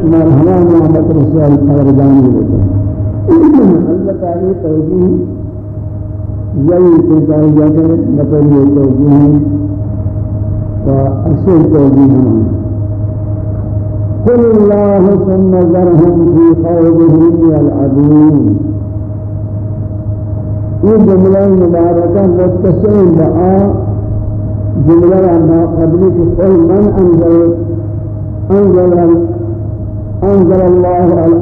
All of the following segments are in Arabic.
شمار ہمارا محمد رسول خبر جانی ہوتا اللہ تعالی توجیہ یہی کہ جاری جا کر نقل یہ توجیہ کا اصل توجیہ ہم قل اللہ ثم ذرهم في خوضهم يلعبون یہ جملہ مبارکہ متصل بآ جملہ ما قبل قل من انزل انزل أنزل الله على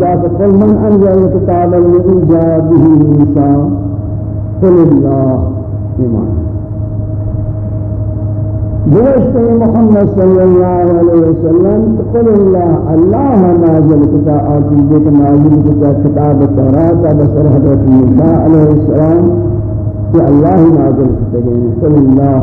ذاك قل من أنزل الكتاب الذي جاء به موسى قل الله إيمان بوشتني محمد صلى الله عليه وسلم قل الله الله نازل كتاب آجل بك نازل كتاب كتاب التوراة بسر حضرت موسى عليه السلام في الله نازل كتاب قل الله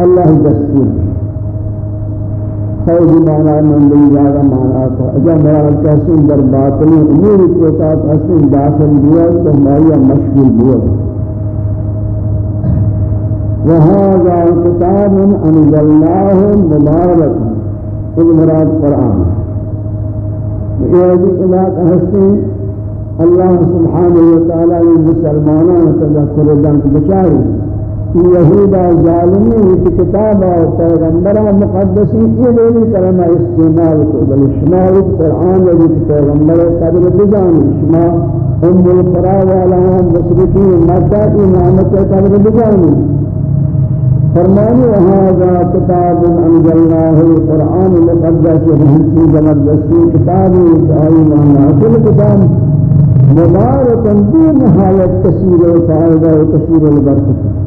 اللہ دستور سعود مانا من دی جاگا مانا تھا اجا مراد کیسے در باطنی امور کو تا اصل داخل ہوا تو ہمارا مشغول ہوا وهذا كتاب الله مبارك إذ مراد قرآن وإذا إلاك أحسن الله سبحانه وتعالى للمسلمان تذكر ذنب بشاري یہودا ظالمی کی کتاب اور پیغمبر مقدسی یہ بھی کلمہ استعمال کو بل شمال قرآن و پیغمبر قدر بجان شما ہم بول القرا والا ہم بسرتی مدد کی نعمت قدر بجان فرمانی وہاں کتاب انزل اللہ قرآن مقدس ہمتی جمدسی کتاب آئی مانا کتاب مبارک دین حالت کثیر و فائدہ و کثیر البرکت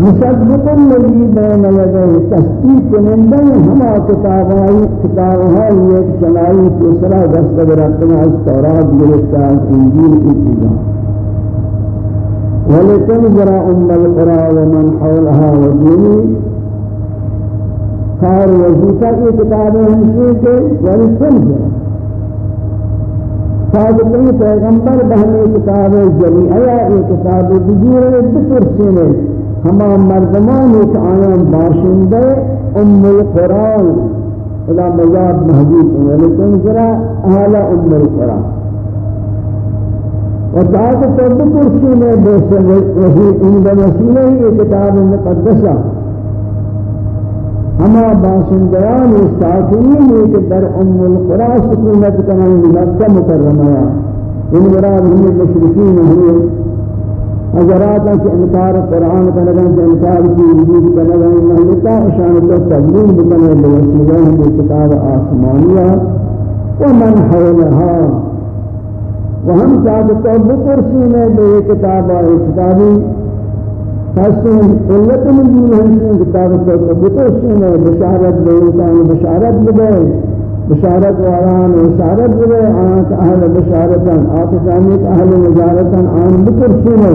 مصدق الذي بين يديه تصديق من بين هما كتابه كتابها يك شمائي تسرا دست برقنا التوراة بالكتاب انجيل کی چیزاں ام القرى ومن حولها وجني خار وظیفہ کی کتابیں ہیں کہ ولتنذر صادقی پیغمبر بہنے کتابیں جلیعہ یہ کتابیں بجورے بکرسینے ہما مردمان ایک آیان باشندے ام القرآن ادا مزاد محبوب ہیں لیکن ذرا اہل ام القرآن و تاک تو بکرسی میں بے سمجھ رہی ان بنسیلہ ہی یہ کتاب مقدسہ ہما باشندیان ساکنین کہ در ام القرآن سکونت کنن مکہ مکرمہ ان مراد ہمیں مشرقین ہمیں حضرات کے انکار قرآن کا نظام کے انکار کی وجود کا نظام مہلتا شان اللہ تبلیغ بکنے لوسیلہ کی کتاب آسمانیہ ومن حولها وہم چاہتا بکرسی میں بے کتاب آئے کتابی فاسن قلت نزول ہمشن کتاب چاہتا بکرسی میں بشارت بے بشارت بے بشارت واران بشارت بے آنکھ اہل بشارتان آتسانیت اہل مجارتن آن بکرسی میں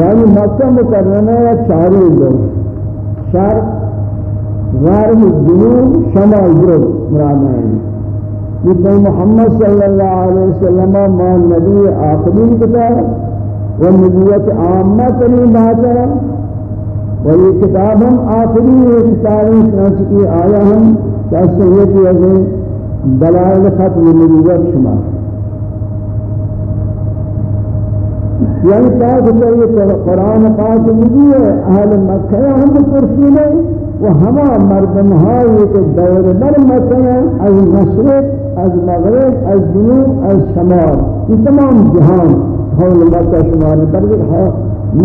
یعنی مکہ مکرمہ یا چاری دور شرق غرب جنوب شمال جنوب مراد ہے یہ تو محمد صلی اللہ علیہ وسلم ما نبی آخری کتاب و نبوت عامہ کری بات ہے و یہ کتاب ہم آخری کتاب ہے سنچ کی آیا ہم کہ سید یزن دلائل ختم نبوت شمال یعنی پاک ہوتا یہ قرآن پاک مجھے ہے اہل مکہ ہم پرسی نہیں و ہما مردم ہائی کے دور در مکہ ہیں از مشرق از مغرب از جنوب از شمال یہ تمام جہان حول مکہ شمال پر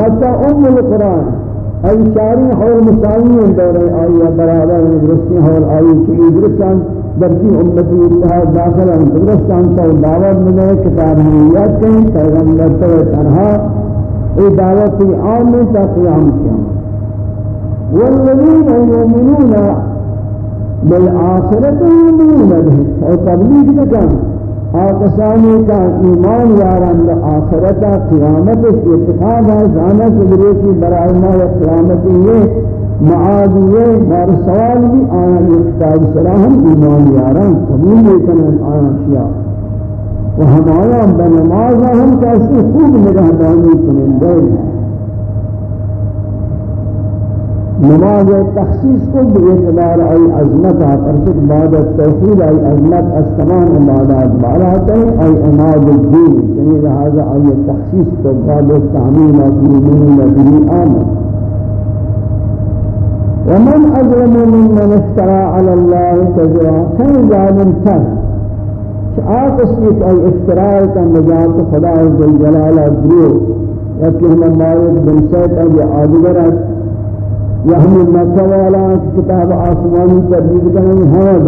مکہ ام القرآن ای چاری حول مسائیین دور آئی برابر درستی حول آئی کی درستان درسی امتی اللہ داخل ہم درستان تو دعوت ملے کتاب ہمیت کہیں پیغمبر تو طرح اے دعوت عام میں تا قیام کیا والذین یؤمنون بالآخرت یؤمنون به اور تبلیغ کے کریں آقسانی کا ایمان یاران دا آخرتا قیامت اس اتقاب ہے زانہ سبریتی برائمہ و قیامتی یہ معادیے بار سوال بھی آیا سلام ایمان یاران قبول کبھی آیا کیا ہمارا ہم کیسے خوب کا سکون نماز تخصیص کو بھی اعتبار آئی عظمت ہے بعد بادی آئی عظمت از تمام عبادات ہے آئی اماد الدین یعنی لہذا آئی تخصیص کو بعد یعنی بادم آمد ومن أظلم ممن افترى على الله كذبا كان ظالم كان شعاق اسمك أي افتراء كان نجات خدا عز الجلال الدروب يكي هم مارد بن سيد أبي آدگرات یا ہمیں مکہ كتاب کتاب آسمانی كان کریں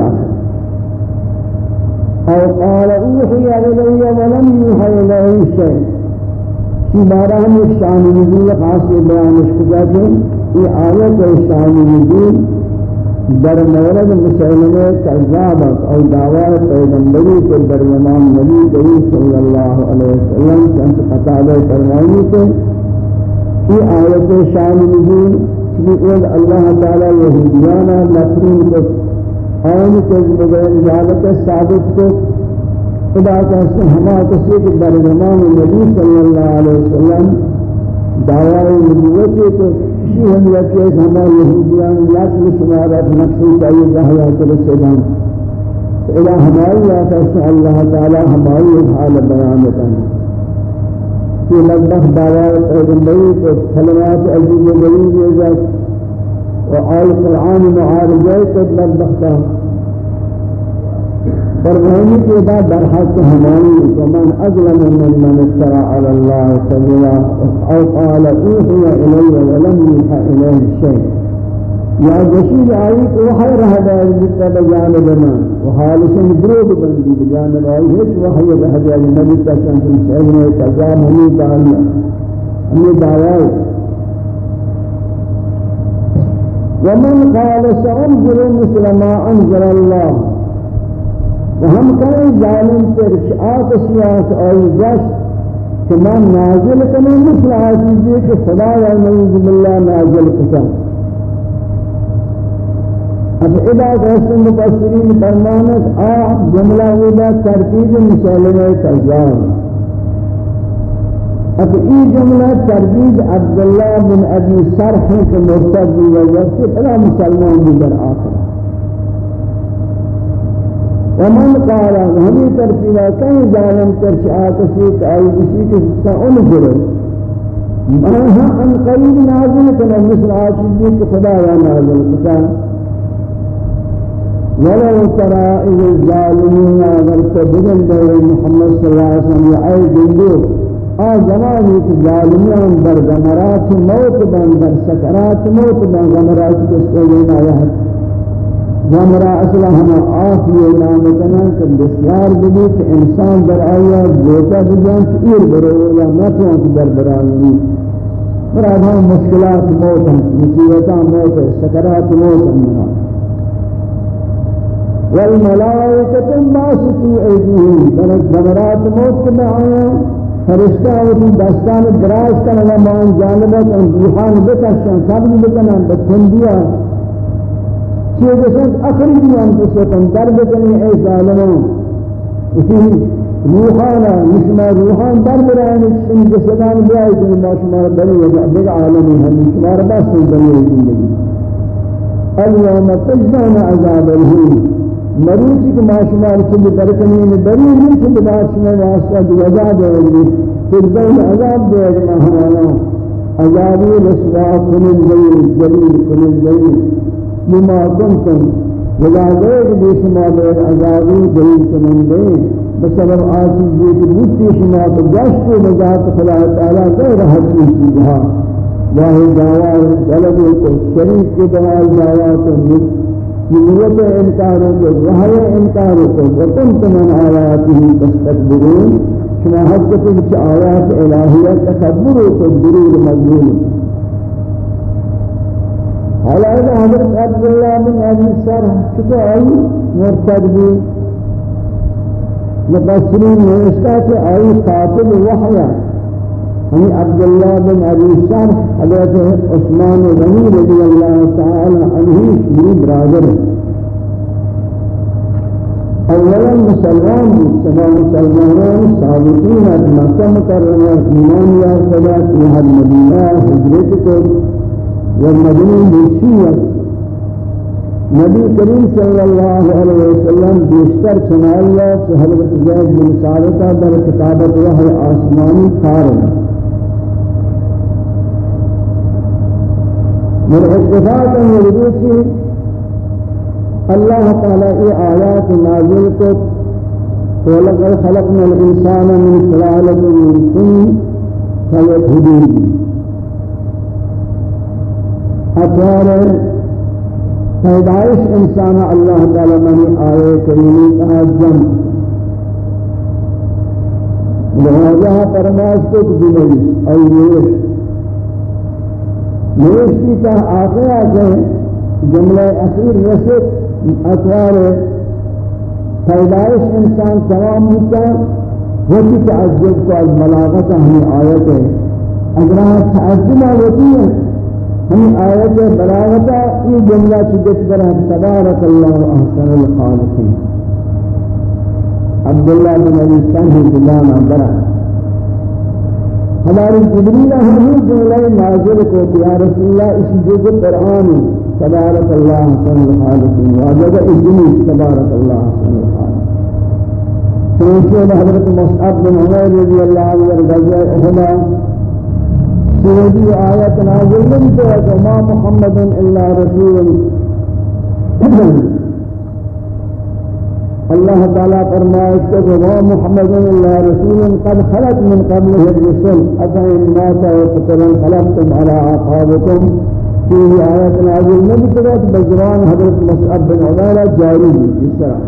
او قال اوحي الي ولم يوحى الي شيء في بارهم ہم ایک شان نزول خاص بیان اس یہ آیت شان نزول در مورد مسلمہ کذابت او دعوی پیغمبری کے درمیان نبی کریم صلی اللہ علیہ وسلم سے قطعہ فرمائی کہ یہ آیت شان نزول بقول اللہ تعالی یہودیانا نفرین کو آن کو بغیر اجازت ثابت کو خدا کا ہما کسی کے درمیان نبی صلی اللہ علیہ وسلم دعوی نبوت کو وهي كيس هما يهوديان لا تسمع رب نفسي كأي الله يأكل السلام إلى همائی یا تشاء اللہ تعالی ہماری حال بیان کرنا کہ لبخ دعوات پیغمبری کو کلمات عزیز و غریب یہ و آل قرآن معارضہ کو لبخ دعوات فرمانی کے بعد برحق ہمانی ومن اظلم من من اترا على اللہ سبيلا او قال اوحي علی ولم يوحى علیہ شیخ یا جشید آئی کہ وحی رہ دائی جتا بجانب ما وحالسن درود بندی بجانب آئی ہیچ وحی رہ دائی نبی دائر نبتا سیدن سیدنے تجام ہمیں دائیا ہمیں دعوائی ومن قال سأنزل مثل ما أنزل الله وهم كانوا ظالم پر شعات سیاست آئی جشت کہ نازل كما نسل عزيزي كصلاة خدا بالله نازل کتا اب ادا قسم مفسرین فرمانت آ آه، جملہ ادا ترتیب مسالمہ کذاب اب ای جملہ ترتیب عبداللہ بن ابی سرح کے مرتضی وجہ سے فلا مسلمان بھی در آتا ومن قال ہمی ترتیبہ كان جالم ترچ آتشی کائی کسی کے سا انجرے مرہا ان قید نازل كنا مثل آتشی کے خدا یا نازل کنا ولو ترى إذ الظالمين مرتبين دور محمد صلى الله عليه وسلم يعي جندو آ زمانی کے ظالمیان در غمرات موت بن در سکرات موت بن غمرات کے سوینا رہت جمرا اصلا ہم آفی اعلان کنن کہ بسیار بدیت انسان در آیا گوتا بجانت ایر برو یا نتوانت در برانی مراد ہم مشکلات موت ہیں مصیبتان موت ہیں سکرات موت ہیں مراد والملائکة باسطو ایدیهم بلک دمرات موت کے آیا فرشتہ ہوتی دستان دراز کرنا مان جانبت ان روحان بکشن قبل بکنن بچندیا چه بسد اخرجی انفسکم درد بکنی اے ظالموں اسی روحانا نشما روحان در برانی چشمی جسدان بیایی کنی ما شما را بری وجع دیگه عالمی همی شما را بس بری زندگی الیوم تجدان عذاب الهیم مروچی که ما میں را چلی کہ بری من چلی باشنا واسطه وجع پھر تجدان عذاب دے ما ہمارا عذابی رسوا کنن زیر جلیل کنن زیر بما كنتم ولا غير الله بير عذابی ذلیل کنندے بسبب آجیز دیکھ بودتی شما تو گشت و تعالى غير تعالیٰ غیر حقی چیزها واہی دعوار غلب کو شریف کے دوال دعوات جملت انکاروں کو رہے انکاروں کو وطن تمن آیاتی شما حدث کو کچھ آیات الہیت تکبروں حالا حضرت الله بن أبي سر چکو آئی مرتد بھی مبصری نوشتا کہ آئی قاتل وحیا ہمیں عبداللہ بن أبي سر حضرت عثمان غنی رضي الله تعالى عنه شہید برادر اولا مسلمان سبا مسلمان صادقین از مکہ مکرمہ ایمان یا صدا کی حد مدینہ والمدني بشير نبي کریم صلى الله عليه وسلم بیشتر چنائیہ کہ حضرت زید بن ثابتہ بل كتابة وهو آسمانی کارن من اتفاق مردوسی الله تعالى اي آيات نازل کو وَلَقَدْ خَلَقْنَا الْإِنسَانَ مِنْ سُلَالَةٍ مِنْ طِينٍ فَيَطْهِدُونَ اطوار پیدائش انسان اللہ تعالی منی آئے کریمی کا جنم لہذا فرماس کو دلیس اور نیش نیش کی تا آخر آتے جملہ اخیر رسد اطوار پیدائش انسان تمام ہوتا وقت تعجب کو از ملاغت ہمیں آیت ہے اگر آپ تعجب ہوتی ہے این آیت بلاغتا این جملہ چیدت برہ تبارک اللہ احسن الخالقین عبداللہ بن علی سنہ جلانہ برہ ہماری جبریلہ ہمیں جملہ نازل کو یا رسول اللہ اسی جزء قرآن تبارک اللہ احسن الخالقین واجب اجنی تبارک اللہ احسن الخالقین سنوچے حضرت مصعب بن عمر رضی اللہ عنہ غزوہ احدہ سيدي آيات نازل من تهت وما محمد إلا رسول الله تعالى فرمائك وما محمد إلا رسول قد خلت من قبله الرسل أفإن مات وقتلا خلقتم على أعقابكم سيدي آيات نازل من تهت بجران حضرت مسعب بن عبارة جاري بسرعة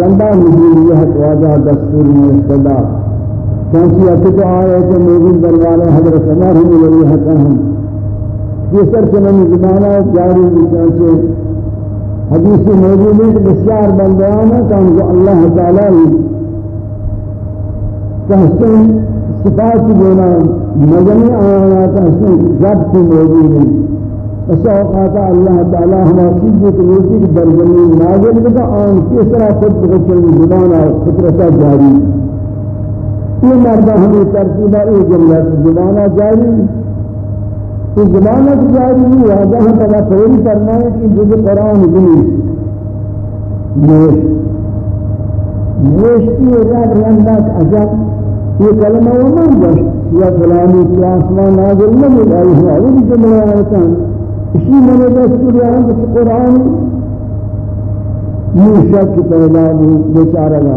لما نزول يهت واجه دستور مستدار چانسی اکتو آئے کہ موجود دروالے حضرت اللہ ہم علیہ حقا ہم یہ سر چنم زمانہ جاری بچانسی حدیث موجود ہے کہ بسیار بندیان ہے کہ اللہ تعالی تحسن صفات دینا مجمع آنا تحسن ضبط موجود ہے اس اوقات اللہ تعالی ہم ہمارا چیز کے نزدیک درجہ نازل بتا آن کس طرح خود کو چلنے زبان اور فطرت جاری کیوں مردہ ہمیں ترتیبہ یہ جملہ سے زمانہ جاری تو زمانہ جاری نہیں واضح پتا فوری کرنا ہے کہ جب قرآن دنی نیش نیش کی اجاب رندک عجب یہ کلمہ وہ من یا فلانی کی آسمان نازل نمید آئی ہوا وہ بھی جملہ آتا اسی میں نے دستور یہاں کہ قرآن نیشہ کی پیدا بھی بیچارہ گا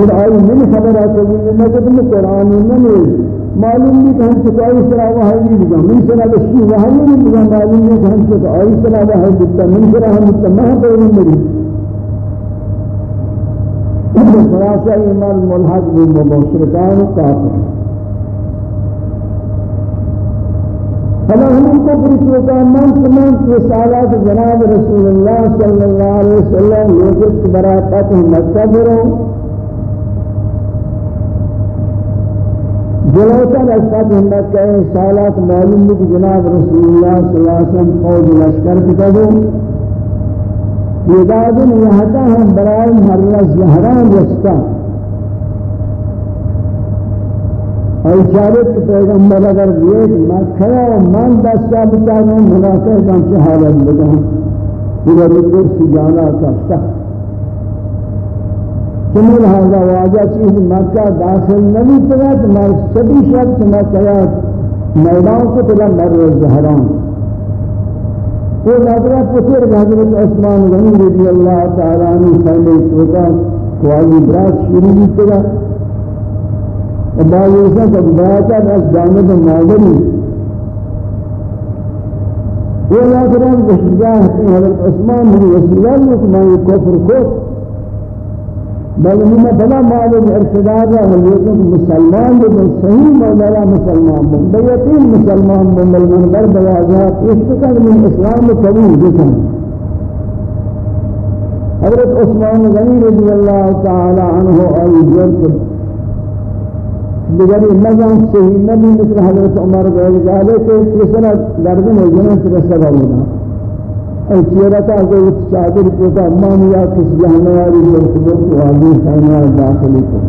یہ آئی من خبر ہے کہ یہ مجد میں قرآن نمی معلوم بھی کہ ہم چکائی صلاح و حیلی لگا من صلاح و شیح و حیلی لگا معلوم بھی کہ ہم چکائی صلاح و حیلی لگا من صلاح ہم اتا مہم پر علم مری اب خلاصہ ایمان ملحق بھی مبو شرکان و کافر فلا ہم ان کو پر شرکان من سمان کی سالات جناب رسول اللہ صلی اللہ علیہ وسلم یہ جس برا قتل مکہ جلوتن از خط امت کا سالات معلوم ہے جناب رسول اللہ صلی اللہ علیہ وسلم فوج لشکر کتا دو بیداد یہتا ہم برائے مرہ زہران رستا اور اشارت کہ پیغمبر اگر دیئے میں کھڑا و مان دستا بتا دوں مناسر کانچہ حالت بگا ہوں یہ رکور سی جانا کا سخت تمہیں لہذا واجہ چیز مکہ داخل نبی تغیت مر شبی شب تمہیں قیاد میدان کو تلا مر زہران وہ نظرہ پتر حضرت عثمان غنی رضی اللہ تعالیٰ عنہ سیلے چوکا خواہی براد شروع بھی تلا ابا یوسا کب باتا بس جانب مادری وہ نظرہ بشجاہ حضرت عثمان بن رسول اللہ تعالیٰ عنہ کفر کو بل هم بلا مال مالك ارتدار ولكن مسلمان بن صحيح مولانا مسلمان بن بيتين مسلمان بن المنبر بيازات اشتكر من اسلام كبير جسم حضرت عثمان غني رضي الله تعالى عنه اي جرد بغیر مزان صحیح نبی مثل حضرت عمر غیر ذالک کہ کس طرح دردن ہے جنہ سے رسول اللہ چیرتا کو اس چادر کو تا مانیا کس جہنے والی مرتبہ کو آگے خانہ داخل کو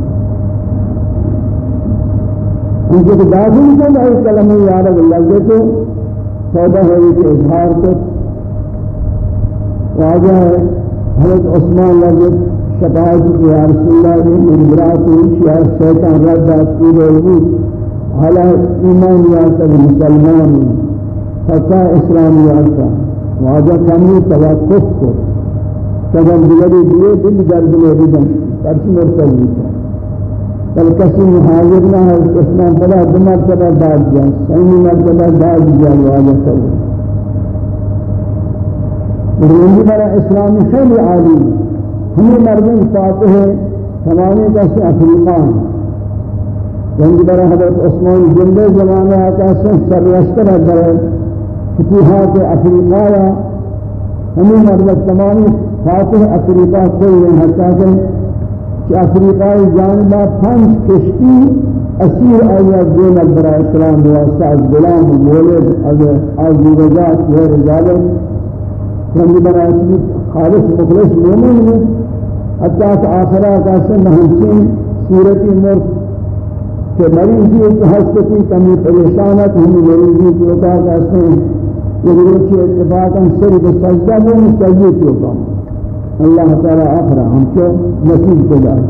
ان کو داخل کو نہ اس کلمہ یاد اللہ کے تو سودا ہے کہ اظہار کو واجہ حضرت عثمان رضی شفاعت کی رسول اللہ نے مبرات شیا شیطان رد کی ہوئی حالات ایمان یا مسلمان فقہ اسلام یا واجہ کمی توقف کو تجھم دلدی دیئے دل درد میں ریدن ترسی مرتب ہوئی تھا کل کسی محاضر نہ ہے اس نے پڑا دو مرتبہ داد جائیں سینی مرتبہ داد جائے واجہ کمی مرمینی برا اسلامی خیلی عالی ہمیں مردم ساتھ ہیں سمانی کا سی افریقان جنگی برا حضرت عثمان جنگی زمانہ آتا سن سر رشتر ہے فتوحات افریقہ یا ہمیں مطلب تمام فاتح افریقہ کوئی نہیں ہوتا کہ افریقائی جانبہ پنج کشتی اسیر آیا دین برای اسلام واسطہ از غلام مولد از از رجات غیر ظالم ہم برای اسلام خالص مخلص مومن ہیں حتی آخرہ کا سن ہمچین صورتی مرد کہ مریضی اتحس کی کمی پریشانت ہم مریضی کی وقت آسان يقولون شيء اتفاقا سرق السجدة من مسجد کو الله تعالى اخرى هم کو نسيب کو جائے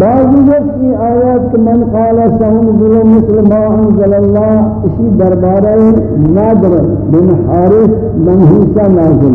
بعض کی آيات من قال سهم ظلم مثل ما انزل الله اشي دربارة نادر بن حارث بن حسین نازل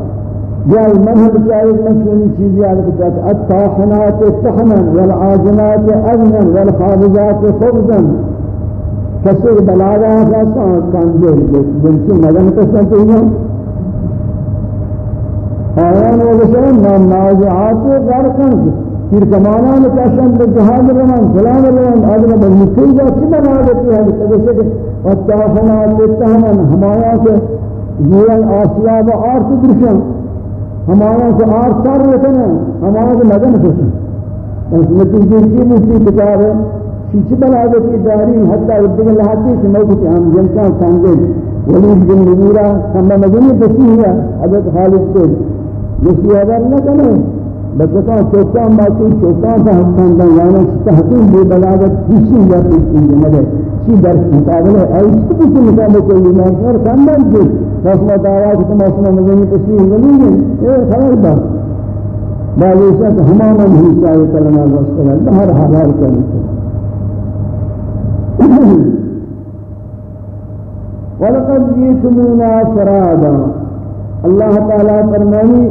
جاء المنهج الثالث مسلم چیزی على كتاب الطاحنات طحنا والعاجنات أذنا والخابزات خبزا كسر بلاغا خاصا كان جل جنسي مدن قسم تهيا آيان وغشان نام نازعات غرقن پھر کمانا نے کاشن بجہاد رمان سلام رمان آدم بنی تیجا چی بنا دیتی ہے تبسے کہ وطافنا لیتا ہمایا کے جیران آسیاب آرت درشن ہمارا سے آر سر رہتے ہیں ہمارا سے مدن خوشی اس نتیجے کی مجھتی کتاب ہے شیچ بلا دیتی داری حتی ادھگ اللہ سے شموکی کہ ہم جنساں سانگے ولید بن نبیرہ ہم مدنی بسی ہے حضرت خالد کو جس کی عبر نہ کریں بدکا چوکان باتی چوکان کا حکم دیں یعنی يعني تحقیق بے بلاغت کسی یا کسی نمدے چی در ہے ایس تو کسی مقابلے کو ایمان سر کم بن جی رسمہ دعویٰ کہ تم اسمہ مزنی کسی ملی گئی اے خبر با بعض ایسا کہ ہمانا نہیں چاہیے کلمہ رسول اللہ بہر حلال کرنے وَلَقَدْ جِئْتُمُونَا فَرَادًا اللہ تعالیٰ فرمانی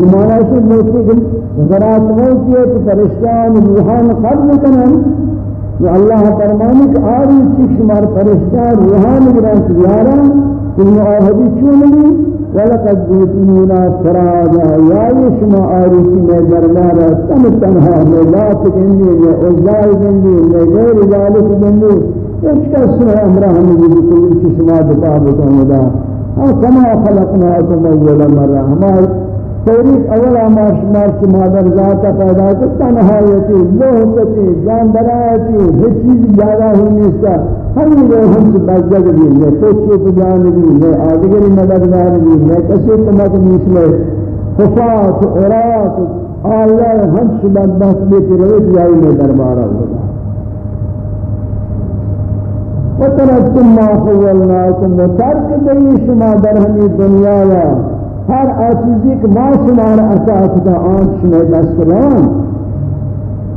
ایمان ایسی بلکی کن ذرات غوثیت پرشتان روحان قبل کنن و اللہ فرمانی کہ آری چی شمار پرشتان روحان گرانت بیارا کن آہدی چونگی وَلَقَدْ جِئْتُمُونَا فَرَادًا يَا يَشْمَا آرِكِ مَا دَرْبَارَ تَمْ تَنْهَا مَا لَا تَكِنْدِي مَا عُزَّائِ دِنْدِي مَا غَيْرِ ذَلِكِ دِنْدِي ایک کس نے امرہ ہمیں بھی کلی چشمہ بتا بتا مدا ہاں کما خلقناکم اول مرہ ہمارے توریت اولا مارش مارش مادر ذاتا پیدا کو تنہایتی لوہتی جاندرائیتی ہر چیز زیادہ ہی نیستا ہم یہ ہم سے بزدگ بھی میں کوچے پہ جان بھی میں آدگری مددگار بھی میں کسی کمت نیسلے خفات عرات آیا ہم سے بدبخت بھی ترویت جائی میں دربارہ ہوگا وَتَرَتْتُمْ مَا خُوَّلْنَاكُمْ وَتَرْكِ دَيِّ شُمَا دَرْهَمِ دُنْيَا ہر آسیزی کے ماں شمار عطا کتا آن شما دستران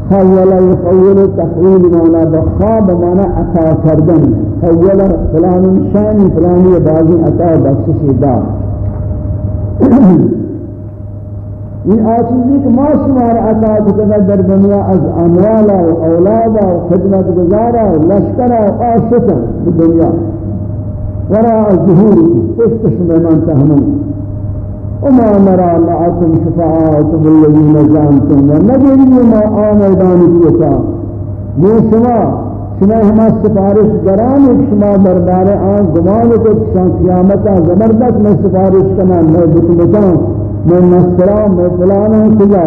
خول یخول تخویل مانا بخواب مانا عطا کردن خیل فلان شان فلانی بازی عطا بخششی دار یہ آسیزی کے ماں شمار عطا کتا در دنیا از اموالا و اولادا و خدمت گزارا و لشکرا و آشتا دنیا ورا از ظهور پشت شما من وما نرى معكم شفعاءكم الذين زعمتم ونجري ما آمر بانك من شما شما هما سفارش گران ایک شما بردار آن گمان کو شان قیامت زبردست میں سفارش کنا میں بت بچاؤں میں نصرا میں فلان ہوں کجا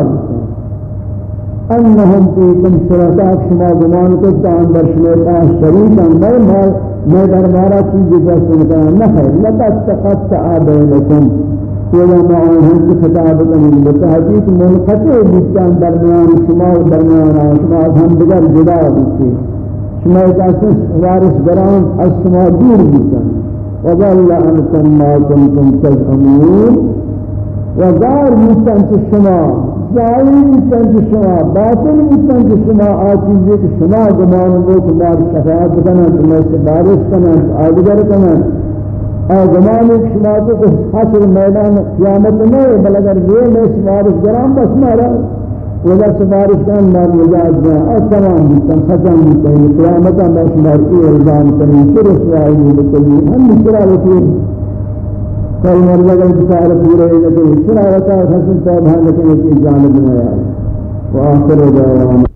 انہم فیکم شما گمان کو تان در شما پاس شریک ہیں میں میں دربارہ چیز جس نہ ہے لقد تقطع بینکم وجمعهم خطاب من بتحقيق منقطع جدا درمیان شما و درمیان شما از هم دیگر جدا بودید شما یک اساس وارث بران از شما دور بودند وظل عنكم ما كنتم تزعمون وزار بودند شما ظاهری بودند شما باطن بودند شما آچیزی که شما گمان بود که مار شفاعت کنند مثل بارش کنند آدگر کنند اے زمانے کی شما کو حشر میدان قیامت میں بل اگر یہ میں سفارش گرام بس مارا ولا سفارش کن مار مجاز میں اور تمام بتن ختم ہوتا ہے میں شمار کی اعلان کریں کہ رسوائی ہے کوئی ہم مشرا ہوتی ہے کوئی مرد پورے ہے کہ شراوت ہے حسن صاحب ہے لیکن یہ جانب میں ہے واخر دعوانا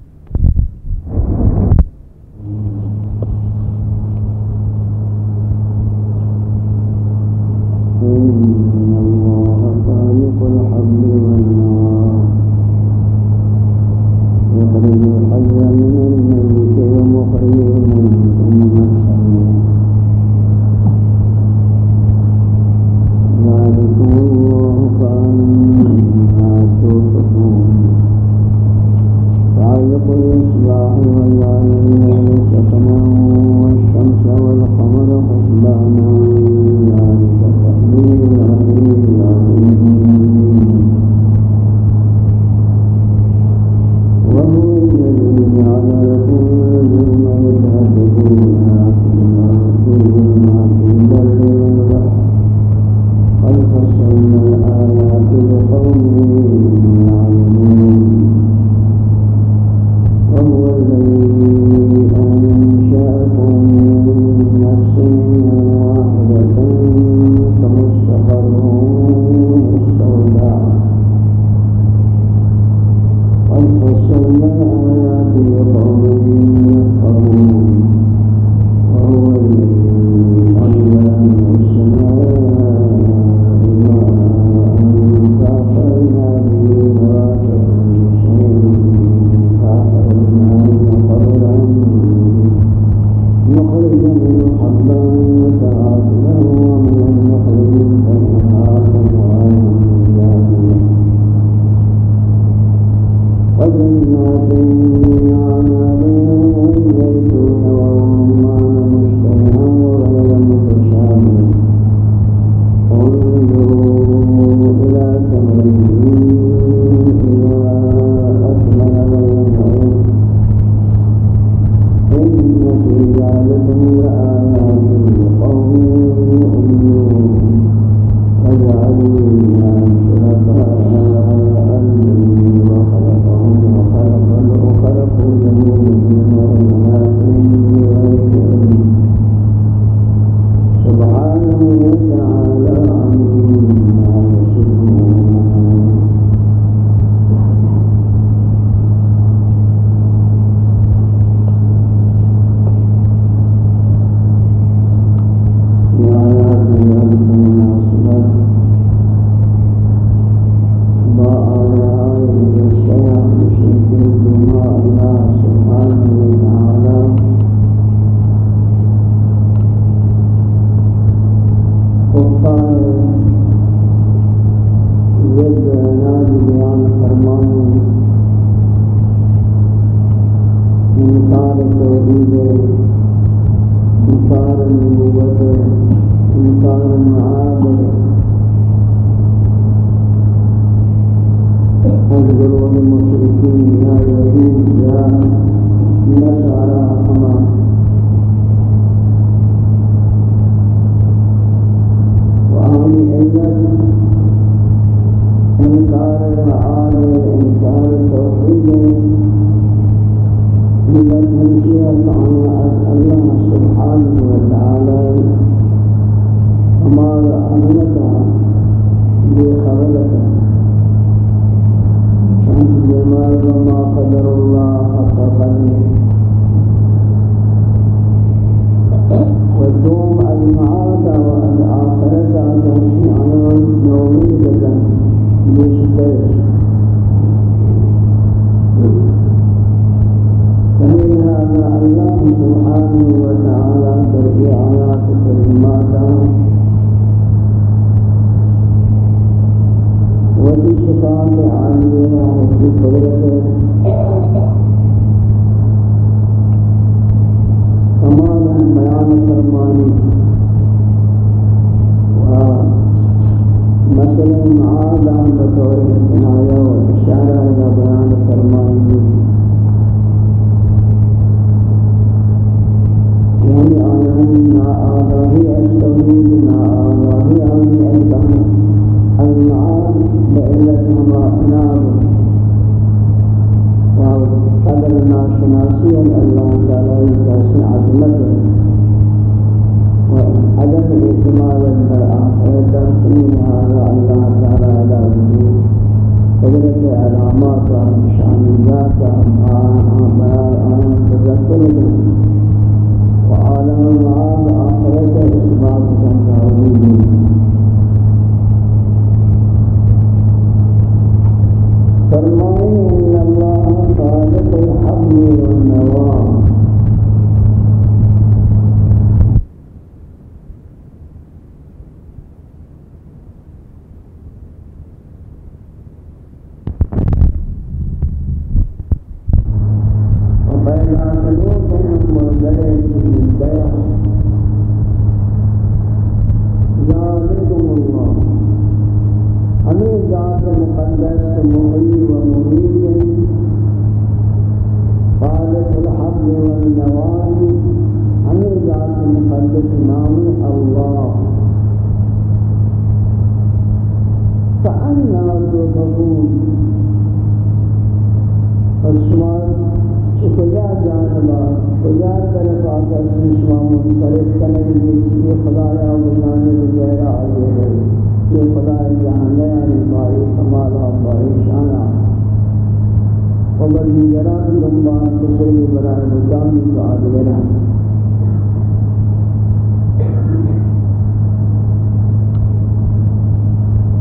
قبل میران دنبال کسی برای مدام کار میران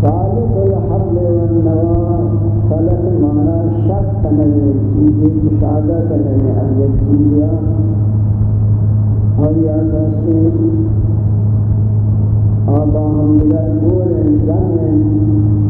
خالق الحبل والنوى فلك معنى شك تنوي چیزیں مشاہدہ تنوی اجل کیا اور یا کسی آبا ہم بلا دور انسان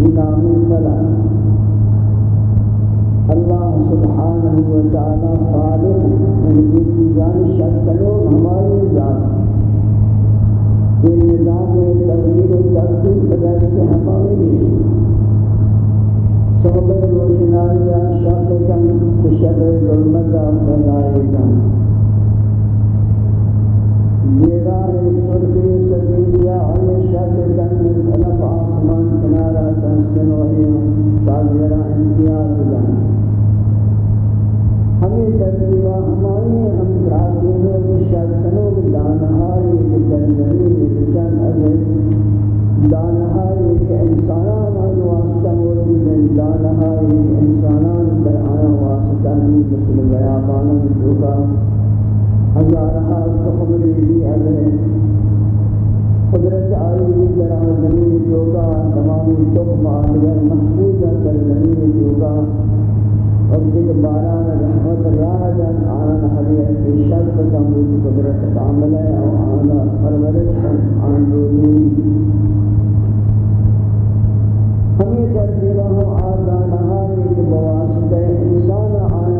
إمام الصلاة الله سبحانه وتعالى خالق من جان شکلوں ہماری ذات یہ نظام تقدیر و تقدیر بدل سے ہمارے لیے سبب روشنائی یا شکل کا شکل ظلمت کا بنائے گا میدان سرخی سبیلیا ہمیشہ کے دن طلب آسمان کنارہ دن سنوہی شاگرہ امتیاز دن ہمیں ترتیبہ ہماری ہم راکینوں کے شرطنوں کے دانہاری کے دنزلی کے چند عزیز دانہاری کے انسانان آئی واسطہ موجود ہیں دانہاری کے انسانان پر آیا واسطہ ہمیں جسم بیابانوں کے دوکہ ہزارہ بھی ہے قدرت قدرت آئی زمین زمین جوگا جوگا تمامی کر اور باران رحمت راہ جان حریت شرط آن روزی ہمیں ایک بواسطہ انسان آدھا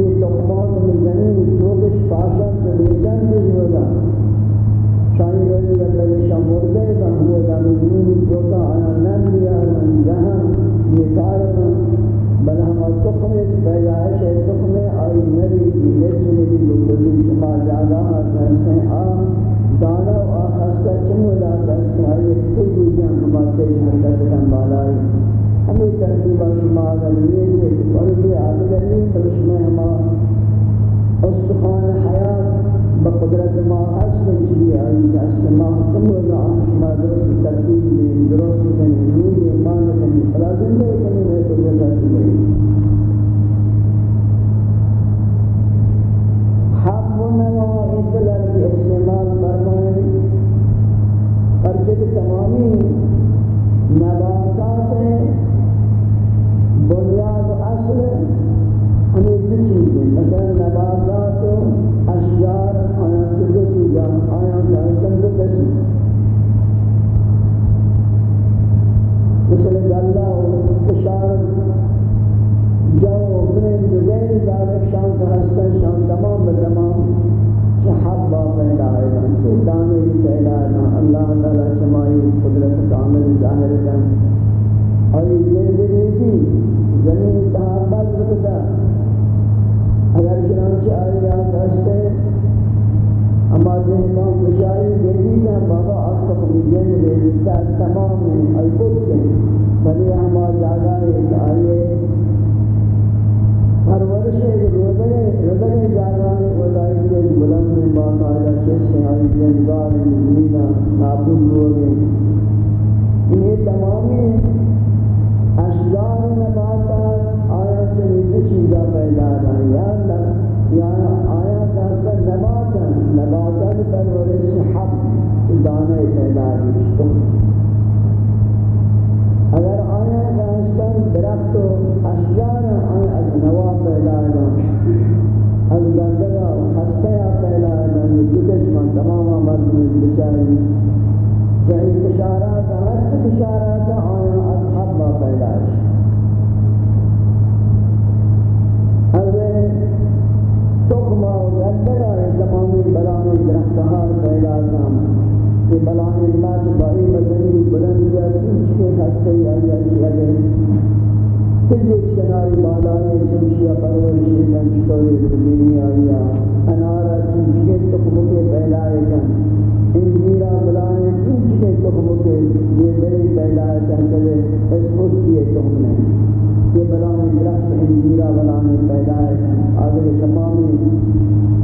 بی تقبات میزنی توبش پاسا سلیشن دیگودا شایی روی رکلشا مرده کن گودا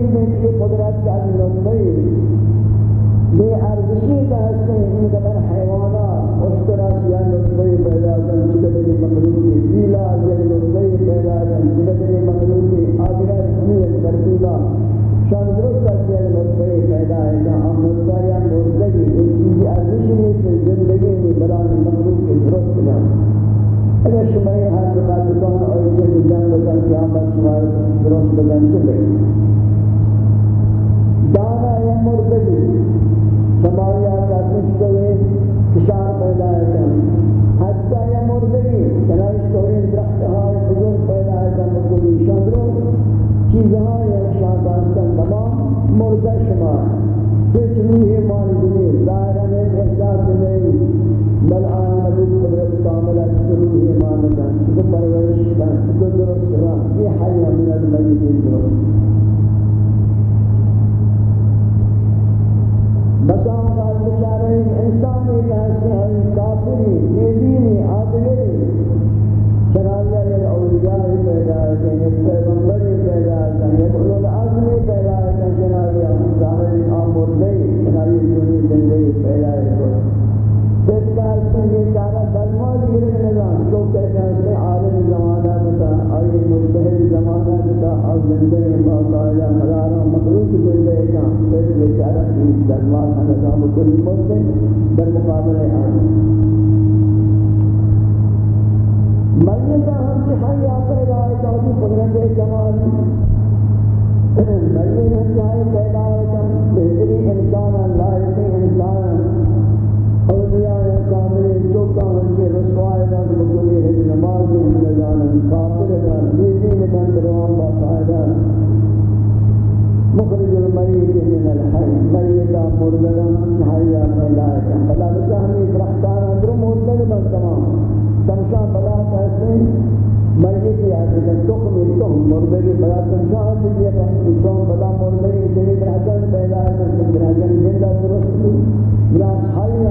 یہ قدرت کا رکھے بسا کا بیچارے انسان ایک ایسے ہیں کافری कोई मुल्क है दर मुकाबले आना higher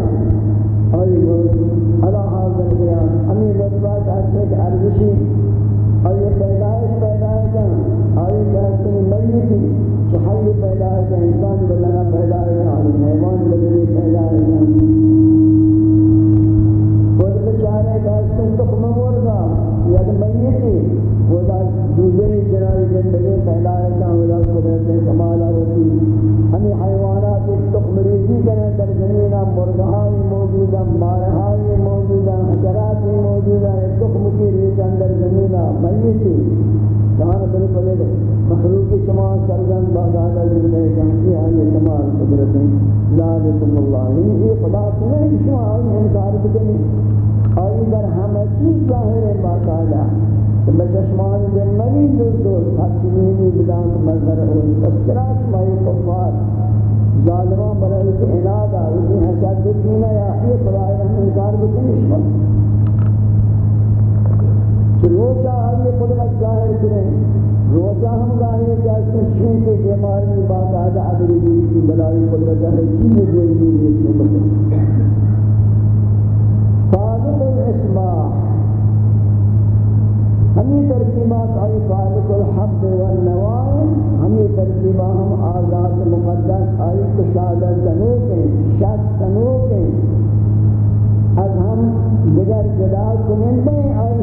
جدا کنندے اور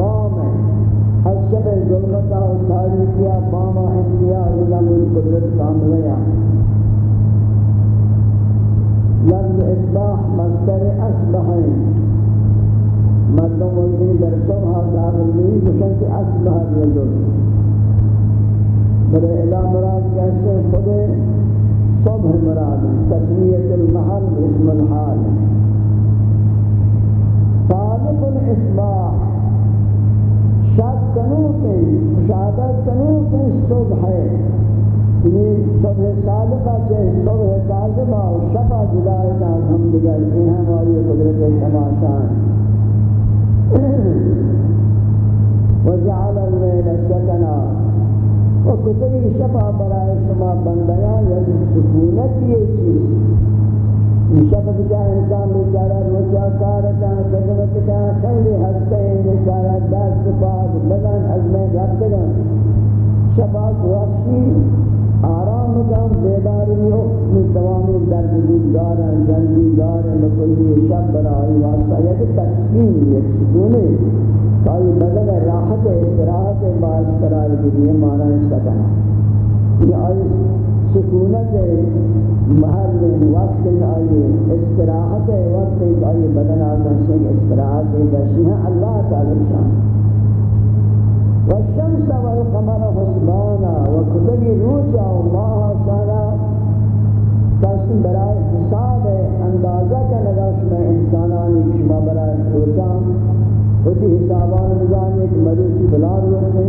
بام از شب ظلمتا باما علم القدرت کاملیا لفظ اصباح مردم در صبح بشن اصبح بلے مراد خود صبح مراد المحل اسم الحال شاد کے کے یعنی کے صبح صبح صبح ہے یہ یہ کا شفا ہم دیگر ہماری قدرت وجعل الليل سكنا وكتب برائے شما بندیاں یعنی سکونت چیز شخص کا انسان بیچارہ روچا کار کا خدمت کا خیلی ہستے ہیں بیچارہ دست پاس لگن حضمے رکھتے ہیں شباز وحشی آرام کام بیدار ہو مستوانی درد دیگار ہے جنگی دار ہے مکلی شب برای واسطہ یا کہ تشکیم یہ سکونے کائی بدل راحت ہے اس راحت ہے باعث قرار کے لیے مارا اس کا کہا یہ آئی سکونت ہے محل وقت آئیے استراحت ہے وقت آئیے بدن آدم سے استراحت ہے درشی ہیں اللہ تعالی شان والشمس والقمر حسبانا وکتب روجا اللہ تعالی قسم برای حساب ہے اندازہ کا لگا شما انسانانی شما برای سوچا ہوتی حسابان نظام ایک مدرسی بلا روز ہے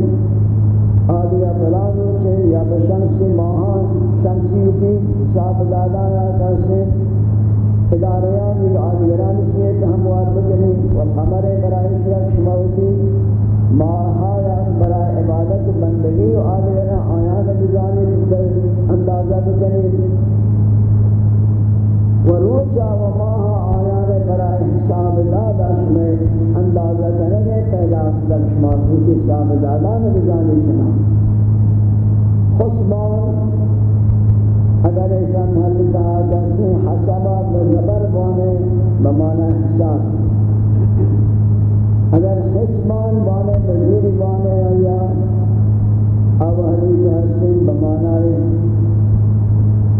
آدیا فلانی سے یا بشمس ماہان شمسی کی صاحب دادا یا کیسے اداریاں بھی آدگران سے ہم وارد کریں اور ہمارے برائے شرک شماوتی ماہا یا برائے عبادت بندگی و آدگران آیاں کا بزانی اندازہ کریں وروچا و ماہا آیاں میں میں اندازہ کرنے پیدا اگر اگر حسابات زبر بانے بانے بانے بمانا بمانا یا اب حسن بمانا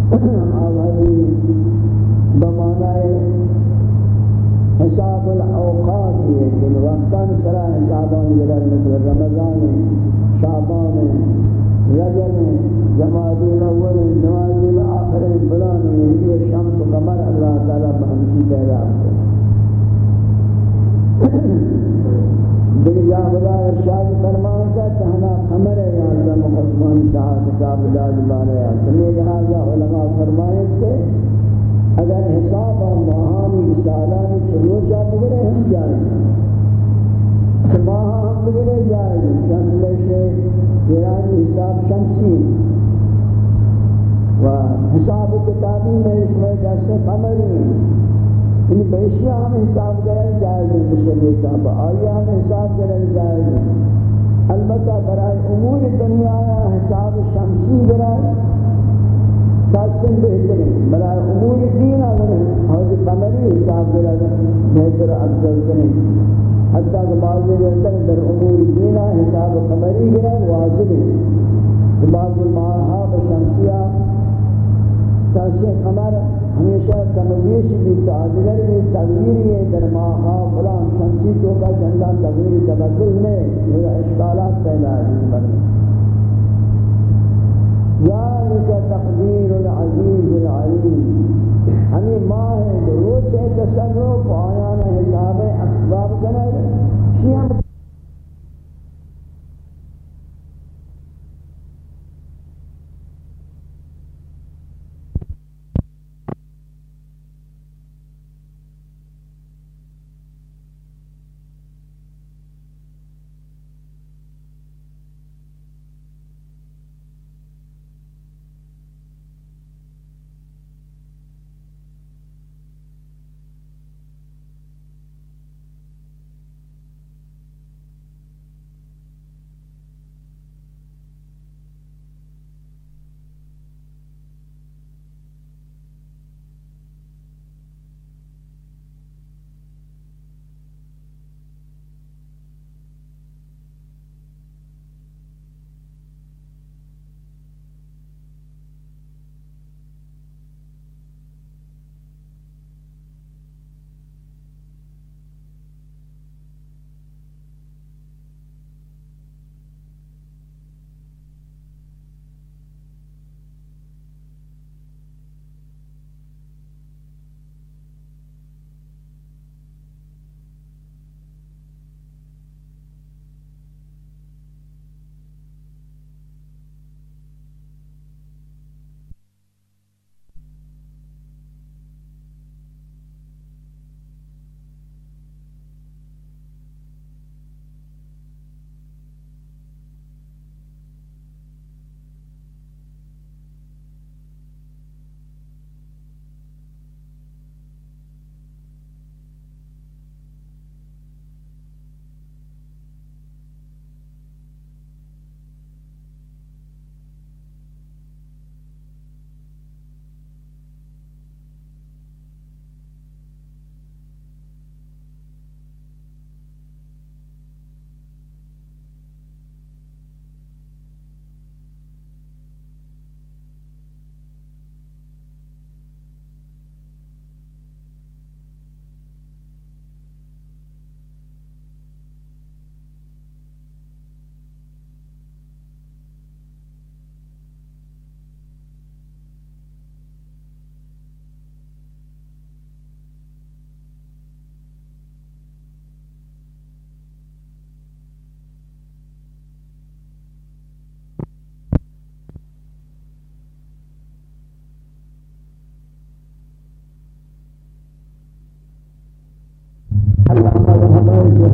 مانائے حساب الاوقات یہ دن وقتان سرا حسابان جلال مثل رمضان شعبان رجل جماد الاول جماد الاخر فلان یہ شمس قمر اللہ تعالی بہمشی پیدا کرتے دنیا بلا ارشاد فرمان کا تہنا خمر ہے یعنی محسوان جہاں کتاب لازمان ہے سمیہ جہاں علماء فرمائے کہ اگر حساب حساب حساب حساب حساب و ماہانی سالانی ہم ہم ہم ہم جائیں جائیں شمسی کتابی میں میں اس جیسے ان کریں کریں البتہ برائے دنیا حساب شمسی ساتھ بہتر ہیں بلائے امور دین آگر ہیں حضرت بندری حساب دل لئے بہتر افضل کریں حتیٰ کہ بعضی جنسا در امور دین حساب قمری گیا واضح ہیں بعضی مارحا شمسیہ ساتھ قمر ہمیشہ تمویش بھی تعدگر بھی تغییری ہے در مارحا بلان شمسی تو کا جنگا تغییری تبکل میں یہ اشکالات پہلا ہے ذالک تقدیر العزیز العلیم عالی ماہ روچے تصرف آیان حساب تو سنوابے شیعہ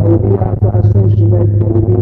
الطالبية تأسيس جمعية الطالبية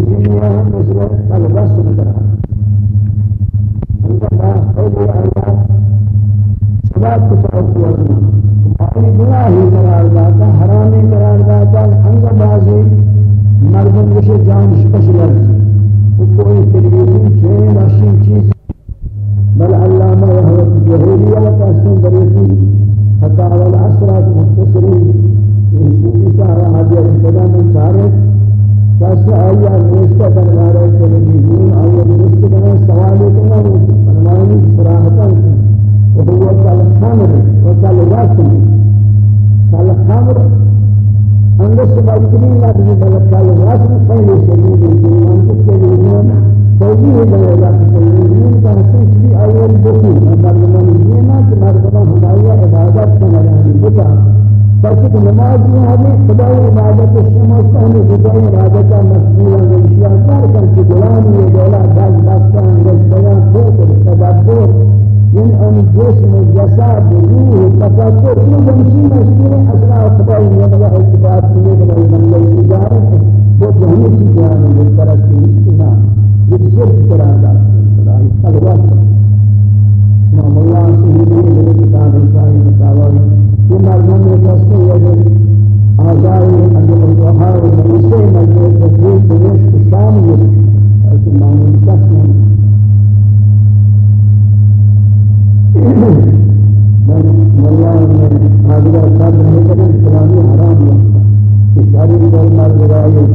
मालूदार साथ नहीं करें इस्लामी हराम लगता इशारे की तरह मालूदाए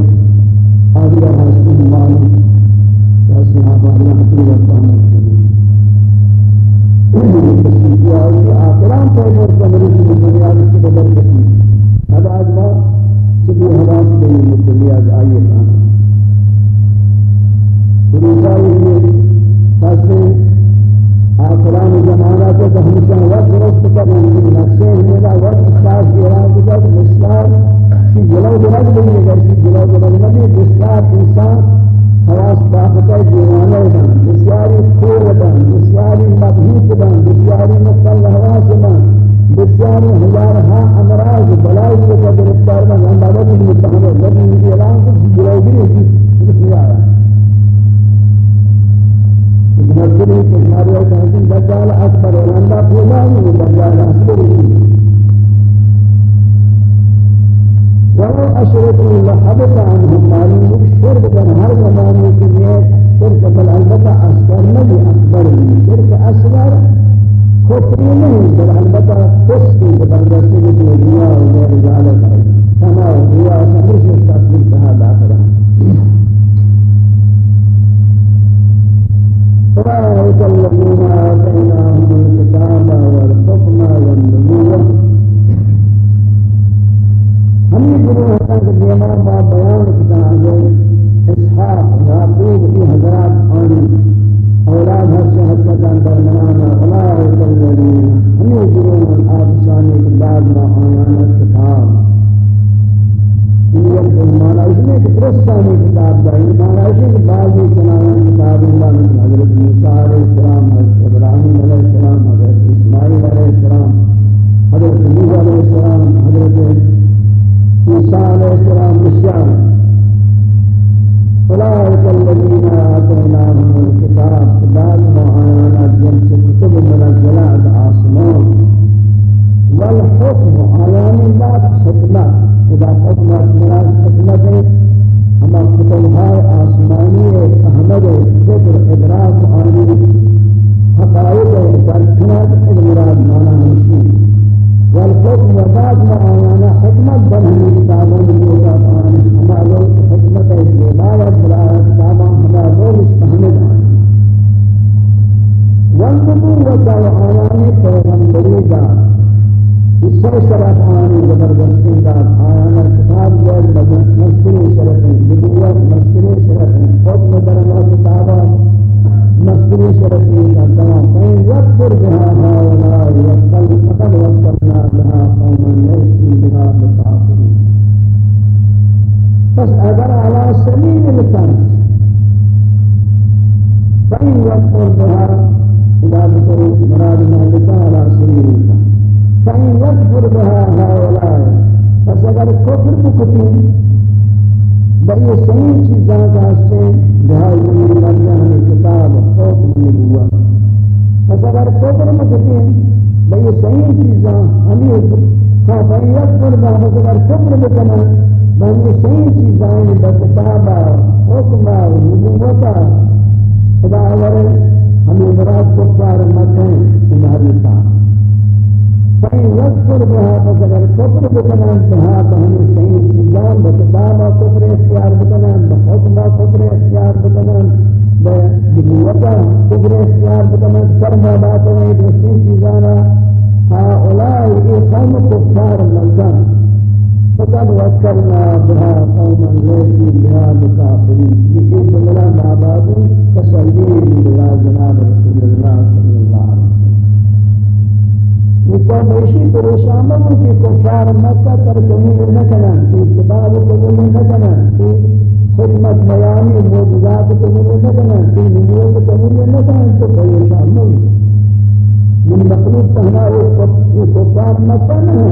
आदिया हसन मानी हसन हमारे हसन लगता है किसी और की आकराम पर और कमरे की दुनिया में से बदल किसी अब आज बात सुबह हराम के लिए दुनिया आइए खाना गुरुदाई के फसले آخران زمانہ کے تحمیشان وقت درست کرنے کی نقشے ہمیرا وقت خاص ایران کے جب اسلام کی جلو درد بھی ہے کہ جلو درد نبی اسلام انسان خلاص باقتہ جیوانے دن بسیاری کور دن بسیاری مبہوت دن بسیاری مستل حواس دن بسیاری ہزار ہاں امراض بلائی کے قدر اکتار دن اندازہ بھی متحمل نبی اعلان کو جلو گری کی نظری کشماری و تنظیم عنهم معلوم الشرك كان هر زمان كبير شرك اصغر نبي اكبر اصغر كفر منه بل البتة كسر ببردسته وغيره وغير ذلك كما هو امر شرك اصغر بهذا اخره أولئك الذين آتيناهم الكتاب والحكم والنبوة ہم یہ گروہ حسن کے دیمان باب بیان کی اسحاق یعقوب کی حضرات آنی اولاد ہر سے حسنتان درمیانا اولئک الذین ہم یہ گروہ الحافظانی کے بعد اول کو مانا اس نے کہ پرستانی کتاب دا یہ مانا ہے کہ بعض سنان کتاب اللہ نے حضرت موسی علیہ السلام حضرت ابراہیم علیہ السلام حضرت اسماعیل علیہ السلام حضرت نوح علیہ السلام حضرت عیسی علیہ السلام مشان اولئک الذین آتیناهم الکتاب بعد ما آیانا جنس کتب منزلہ از آسمان والحكم على ذات حكمت إذا حكمت مراد حكمت أما كتبها آسماني أحمد ذكر إدراك آني حقائق تركنت المراد معنى نشي والحكم وذات معانا حكمت بل هم كتاب الموجات آني حمال حكمت الزباية فلا كتاب حمال روش فهمت والنبوة والعالم فهمت اس سر سرات آنے زبردستی کا آیا کتاب جو مدن بکنا بہمی صحیح چیزائیں بکتابا حکما نبوتا ادا ورے ہمیں برات کفار مکہ تمہاری تا فَإِنْ يَكْفُرْ بِهَا فَقَدْ كُفْرَ بِكَنَا انتہا تو ہمیں صحیح چیزاں بکتابا کفر اختیار بکنا بحکما کفر اختیار بکنا بنبوتا کفر اختیار بکنا کرما باتوں میں دوسری چیزانا هؤلاء القوم كفار مكة من ليس بها بكافرين في جملة باباب تسليم بلا جناب رسول الله صلى الله عليه وسلم نکوشی پریشان ہو کہ کفار مکہ پر قبول نہ کرنا کہ کتاب قبول نہ کرنا کہ حکمت بیانی معجزات قبول نہ کرنا کہ نبوت قبول نہ کرنا تو پریشان ہو من مخلوق تہنا یہ کفار مکہ نہ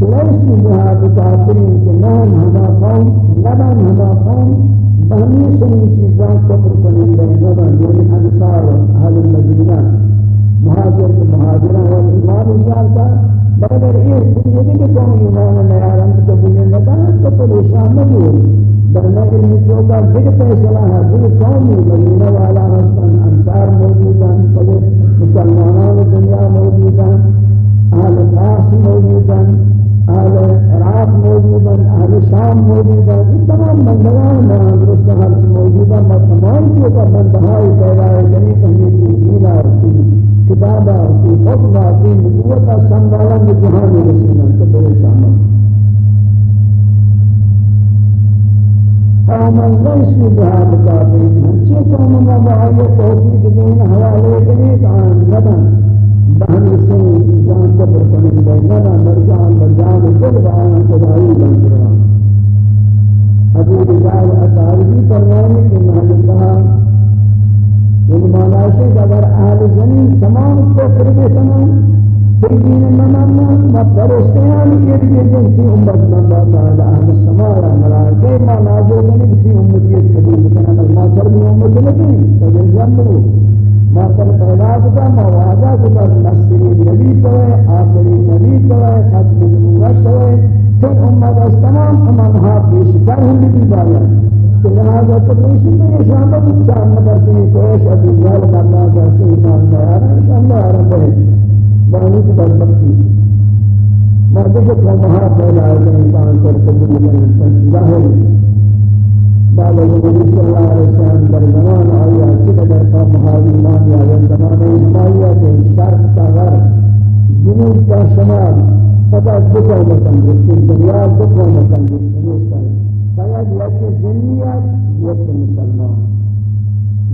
ليس بها بكافرين جنان هذا قوم لبن هذا قوم بهميش من چیزان کفر کنند لبن یعنی انصار اهل المدینه مهاجر مهاجرہ و ایمان زیادہ بغیر یہ دنیا کے قوم ایمان نہ عالم تو بنیاد نہ تھا تو پریشان نہ ہو درنا کے جو کا بڑے فیصلہ ہے وہ قوم مدینہ والا ہستن انصار موجود ہیں تو مسلمانوں دنیا موجود ہیں اہل خاص موجود ہیں عراق موجوداً اهل شام موجوداً ان تمام بندگان میں درست حال موجوداں مجموعی کے اوپر بندہائی پیدا ہے یعنی کہیں کی دین اور کی کتاب اور کی حکم اور کی نبوت اور سنبھالن میں جہاں میں رسینا تو بڑے شامل قوم الغیش بها بقابل ہم چی قوم ما بہایت توفیق دین حوالے کریں کہ آن بدن بہن سن انسان کو پرکھنے دے نہ نہ مرجع مرجع کے دل بیان خدائی بن رہا ابو رجال اتاری فرمانے کہ محمد کہا یہ مانا ہے کہ اگر اہل زمین تمام کو فرمے تمام تدین مننا ما پرستیان یہ بھی جن کی امت بنا اللہ اہل السماء مرا کے ما نازل نہیں کی امت یہ قبول کرنا ما فرمو امت نہیں تو جن ماتر پیلات کا موازہ کتا نصری نبی توئے آخری نبی توئے ختم نورت توئے تن امت اس تمام امان ہاتھ بیش در ہمی بھی بایا تو لہذا تکریشی میں یہ شامل بھی شامل کرتے ہیں تو ایش ابھی جال کرنا جاستے ہیں امان دیا رہا ہے شامل آرہ بہت بانی کی بربکتی مردشت ہم ہاتھ پیلات کے امان کرتے ہیں جاہل بعد النبي صلى الله عليه وسلم در زمان آیا چقدر قوم حالیمان یا زمان ایمانیا که شرق تا غرب جنوب تا شمال فقط دو قوم تنگیستی دنیا دو قوم تنگیستی فقط یکی زمیت یکی مسلمان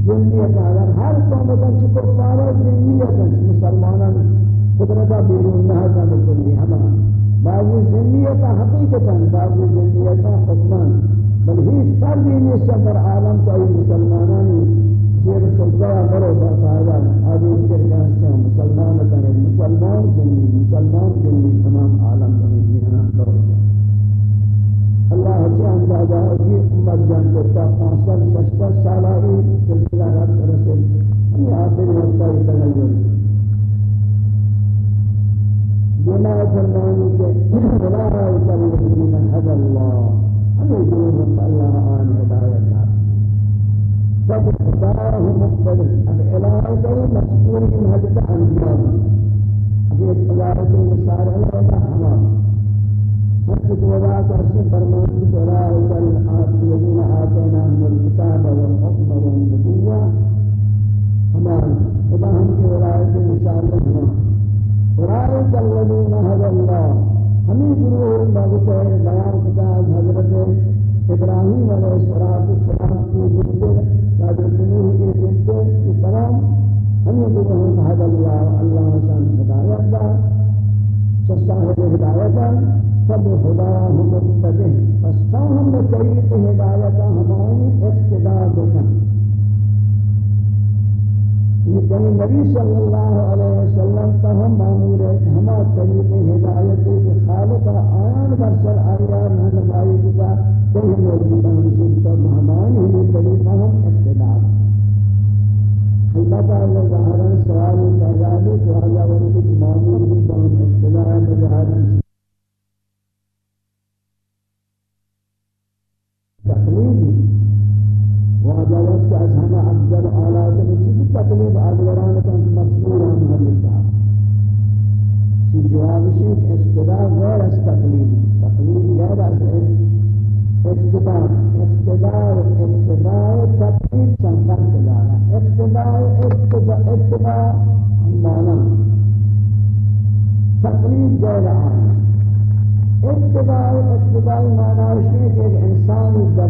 زمیت اگر هر قوم تنگیستی کفارا زمیت تنگیستی مسلمانان قدرتا بیرون نہ تنگیستی ہمان بعضی زمیت حقیقتا بعضی زمیت حکمان بل هیچ فردی نیست در عالم که این مسلمانانی زیر سلطه برو با قاعده آدی ترک هستن مسلمان تنید مسلمان زنی مسلمان زنی تمام عالم تنید میهنان دور جان اللہ کی اندازہ ہوگی امت جان کو تا پانچ سال ششتہ سالہ ای سلسلہ رات رسل یہ آخر وقتہ ای تغیر بنا فرمانی کہ بلا رائے تنید حد اللہ فليجوبهم فإذا رأوا العباد النار فقطاره مختلف العباد مسؤولين هدف عن اليوم في التجارة المشارع والأحمر وقد وضعت أرسل فرمان أولئك الذين آتيناهم الكتاب والحكم والنبوة تمام إذا هم في ولاية المشارع أولئك الذين هدى الله ہمیں گروہ بابتے بیان کتاب حضرت ابراہیم علیہ السلام السلام کی جنتے قادر جنوہ کی جنتے کی سلام ہمیں گروہ حد اللہ اللہ شان ہدایت دا صاحب ہدایت سب خدا ہم مقتدہ فستا ہم طریق ہدایت ہمانی اقتداء بکن یہ نبی صلی اللہ علیہ وسلم تہم معمول ہے ہمارے طریق ہدایت خالق آیان برسر آیا رہنمائی کتا کوئی موجودان شکتا مہمان ہی طریقہ ہم اختلاف اللہ تعالی ظاہران سوال پیدا بھی تو آیا ورد امامی بھی بہن اختلاف ظاہران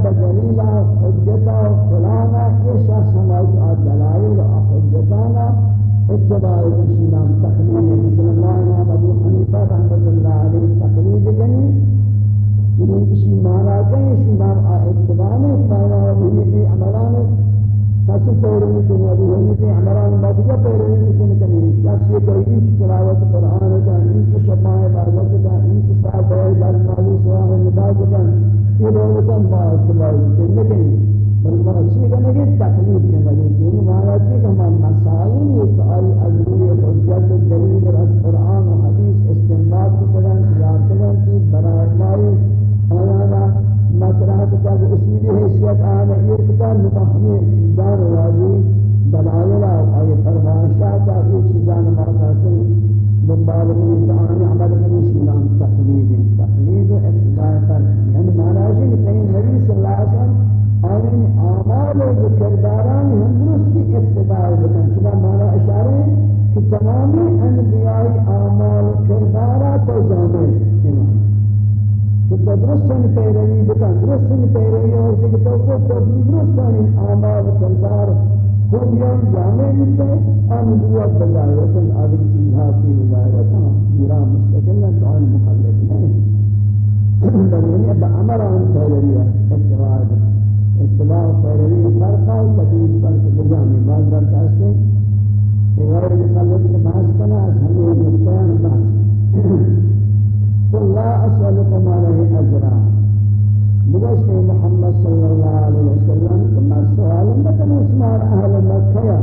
الأرض ذليلا درستن پیروی بکن درستن پیروی اور دیگه تو کو تو درستن آمال کردار خوبیان جامع میشه آن دوات بلایتن آدی چیزها کی بلایتن میرا آه، مستقل دان مخلد نه بلینه با امر آن پیروی اتباع اتباع پیروی فرقا و تدید فرق بجامی باز برکاسته غیر مخلد بحث کنه از همه مستقل بحث فلا أسألكم عليه أجرا بگوشت محمد صلى الله عليه وسلم کہ میں سوال بکنے شمار اہل مکہ یا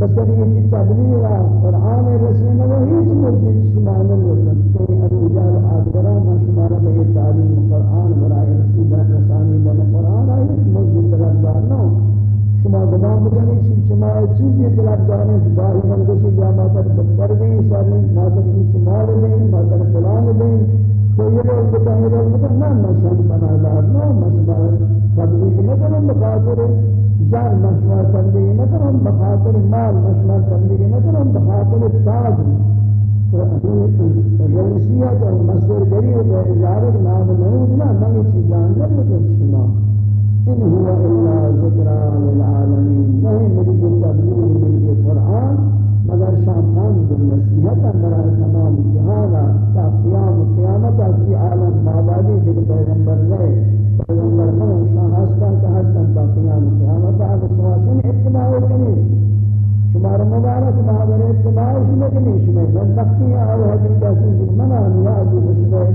بسریعی تبلیغ قرآن رسیم و هیچ مردی شمار نلوکن کہ ابو جال آدگرہ میں شمار بے تعلیم قرآن برای رسیم رسانی بل قرآن آئی مردی طرف دارنا شما گمان بکنید شما شما چیزی طلب دارید باهی من دوشی یا مادر بندر دی شاری مادر این شمال دی مادر فلان دی تو یہ لوگ بتا یہ لوگ بتا نہ مشان بنا دار نہ مشان تبلیغ نہ کرم بخاطر زار مشوار تبلیغ نہ کرم بخاطر مال مشوار تبلیغ نہ کرم بخاطر تاج رئیسیت اور مسئول گری و اجارت نام نمود نہ من چیزان نہ بکن شما إن هو إلا ذكرى للعالمين ما هي مريد التبليغ مريد القرآن مگر شاطان بالنصیحت برای تمام جهان تا قیام قیامت کی عالم آبادی دل پیغمبر نے پیغمبر نے شان ہستا کا ہستا تا قیام قیامت اگ سواشن اتباع کرے شمار مبارک محاور اتباع شمکنی شمع بدبختی اور حقیقت سے منا نیاز بشے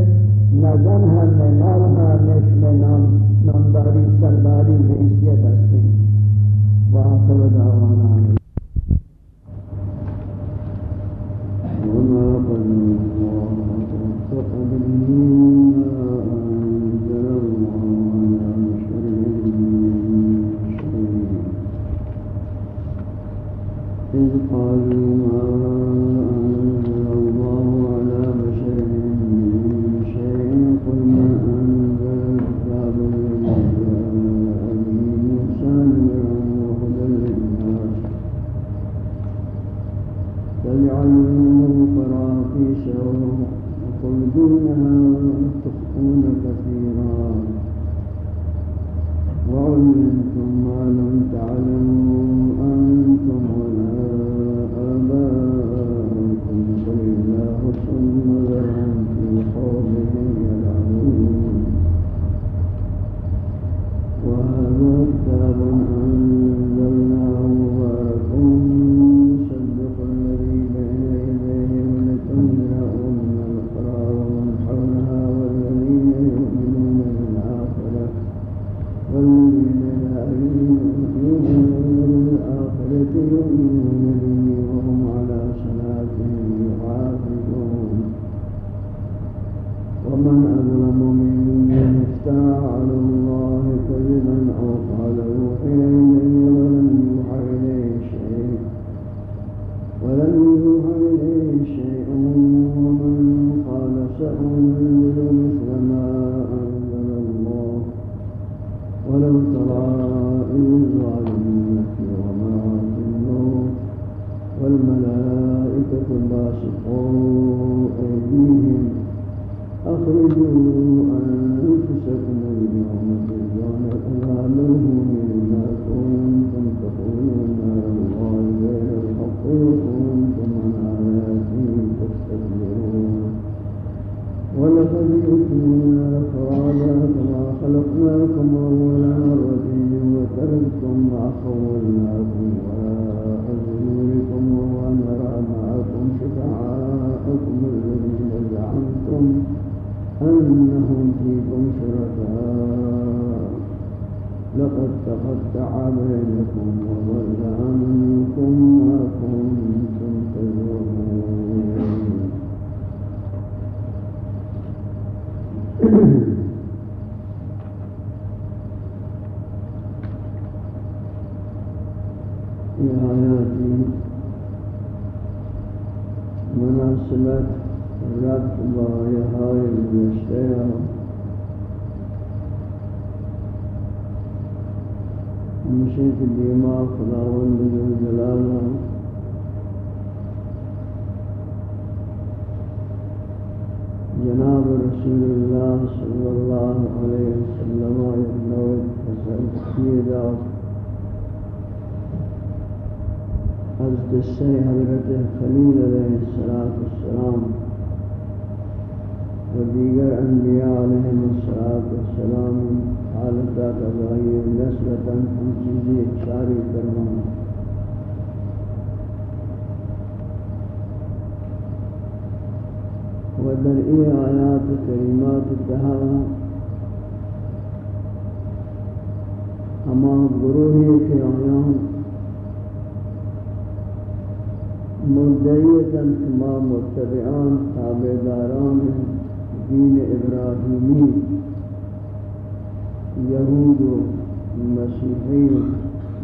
نہ جان ہے نہ نام ہے نہ نام نامداری سرداری حیثیت هستیم و آخر دعوانا قالوا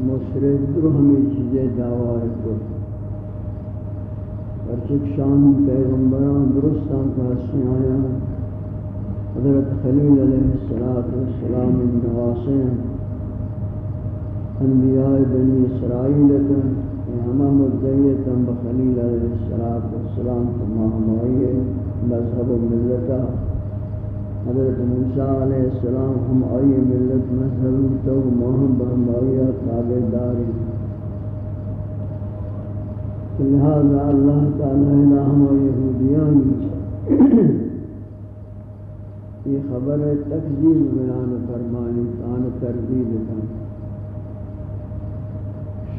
مشرق تو ہمیں چیزیں دعوار کو ورچک شان پیغمبران درستان فرسی آیا حضرت خلیل علیہ السلام من نواسے انبیاء بنی اسرائیل تن ہمہ مدیتن بخلیل علیہ السلام تمام آئیے مذہب و ملتہ حضرت موسیٰ علیہ السلام ہم ملت تو مہم لہذا اللہ کا ہماری ہو یہودیان یہ خبر بیان تخذیم تان تردید کن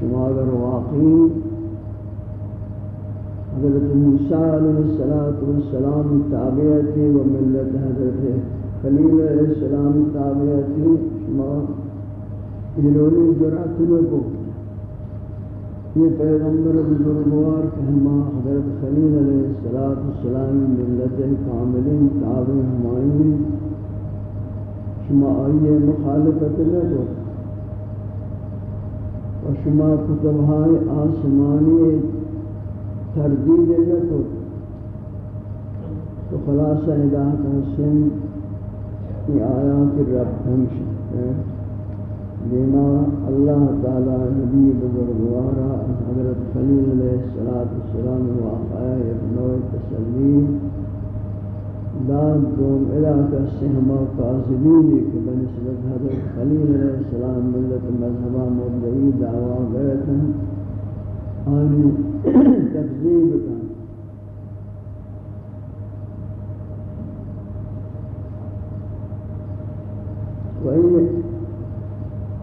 شما اگر واقعی حضرت موسیٰ علیہ السلام تابعیتی و ملت حضرت خلیل علیہ السلام تابعیتی شما سلام تابعتی کو یہ پیغمبر بزرگوار کہ ہما حضرت خلیل علیہ السلام ملت کاملین سلات و سلام ملت ہم شمع و شما کتبائے آسمانی تردید نہ کو تو خلاص ہے دا سن یہ آیا کہ رب ہم سے دیما اللہ تعالی نبی بزرگوارا حضرت خلیل علیہ الصلات والسلام و آیا ابن نو تسلیم لازم علاقہ سے ہما قاضبین کہ بنسبت حضرت خلیل علیہ السلام ملت مذہبہ مردئی دعویٰ گئتا آنی تفضیل بکن و این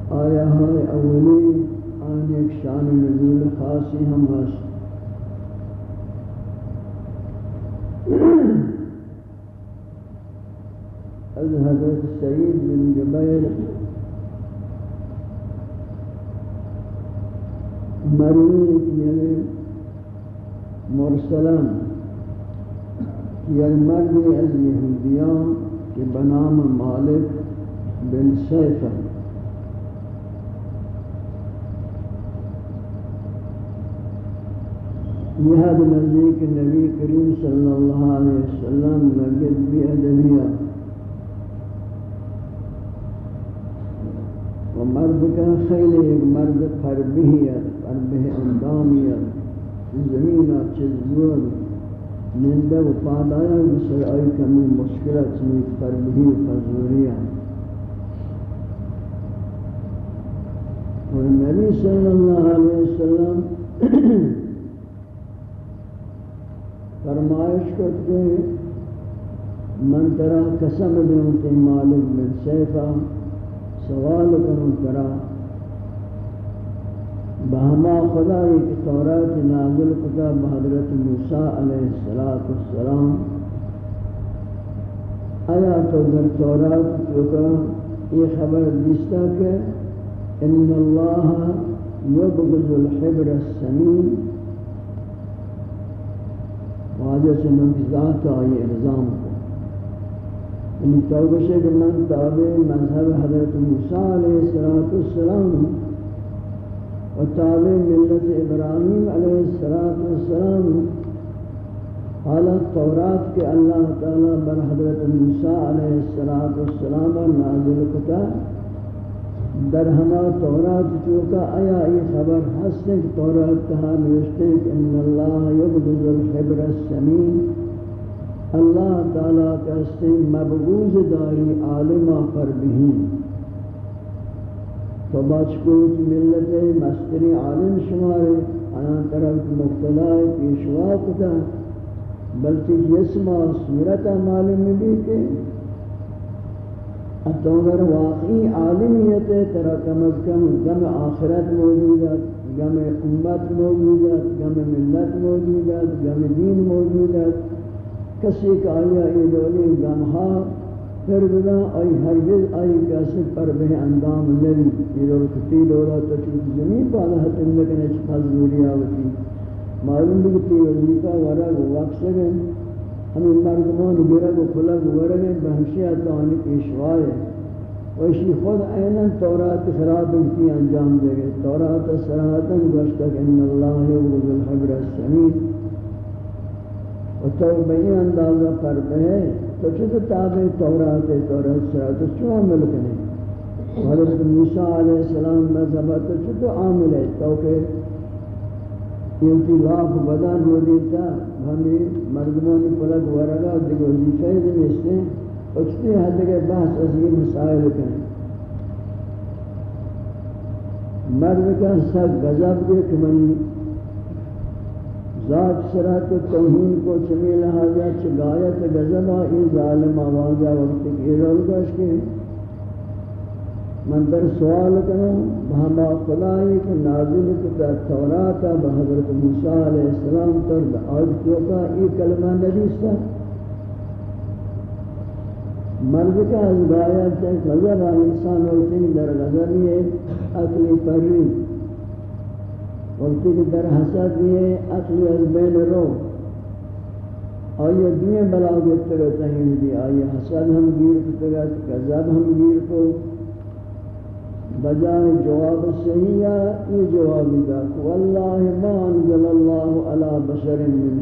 آیه های اولی آن یک شان نزول خاصی هم هست از حضرت سعید بن جبیر مرین یعنی مرسلن یعنی مردی از یهودیان که بنام مالک بن سیفن یہ حد نزدیک نبی کریم صلی اللہ علیہ وسلم لگت بھی ادبیا و مرد کا خیلی ایک مرد پر بھی ہے اندامی و و پادایا آئی کمی مشکلت اور نبی صلی اللہ علیہ وسلم فرمائش کرتے ہیں من من قسم مالک منترا سوال کروں کرا بہما خدا ایک تورات نازل خدا حضرت موسیٰ علیہ السلام آیا تو در تورات یہ خبر کہ ان اللہ یبغض الحبر السمین واجہ سے من آئی کو یعنی ان تابع مذہب حضرت موسیٰ علیہ السلام و تابع ملت ابراہیم علیہ السلاۃ السلام حالت تورات کے اللہ تعالیٰ بر حضرت نسا علیہ السلام و السلام نازل پتا برہنا طورات چوکا آیا یہ خبر حسن طور کہا سمی اللہ تعالیٰ کا سن مبغوز داری عالمہ پر بھی تو کوئی ملت مستری عالم شمار بلکہ جسم اور صورت معلوم بھی کہ واقعی عالمی ہے تے تر کم از کم غم آخرت موجود ہے غم امت موجود ہے غم ملت موجود ہے غم دین موجود ہے کسی کا آیا یہ دولی غم ہاں پھر بنا آئی ہرگز آئی کیسے پر بہ اندام لری تیر اور کتی دورا تو چیز زمین پالا حتم لکن اچھ پاس دوری آوتی معلوم بھی کتی وزیفا ورگ وقت سگن ہمیں مردمان برگ و کلگ ورگ بہمشی اتانی پیشوائے ویشی خود اینا تورات خراب کی انجام دے گئے تورات سراتن گوشتا کہ ان اللہ و بالحبر السمیت و تو بہی اندازہ پر بہے تو چیز تابع تورات ہے تورات سے تو چوں عمل کرے حضرت موسیٰ علیہ السلام مذہب تو چوں عامل ہے تو کہ یہ لاف بدان ہو دیتا ہمیں مردمانی پلک ورگا دیگو دیتے ہیں اس نے اس نے حد کے بحث اس یہ مسائل کریں مرد کا سب غضب دیکھ منی ذات شرط توہین کو چمی لہذا چگایت غزب آئی ظالم آوازہ وقت کی روگش کے من در سوال کروں بہما خدای کے نازل کتا توراتا بحضرت موسیٰ علیہ السلام ترد آج کا ای کلمہ نبیستا مرد کا از گایت ہے غزب آئی انسان ہوتی در غزبی ہے اقلی پرین کہ در حسد حسد یہ از بین رو دنیا بلا گا گا دی ہم ہم گیر گیر کو بجائے جواب یہ جواب دا واللہ ما انزل اللہ علی بشر من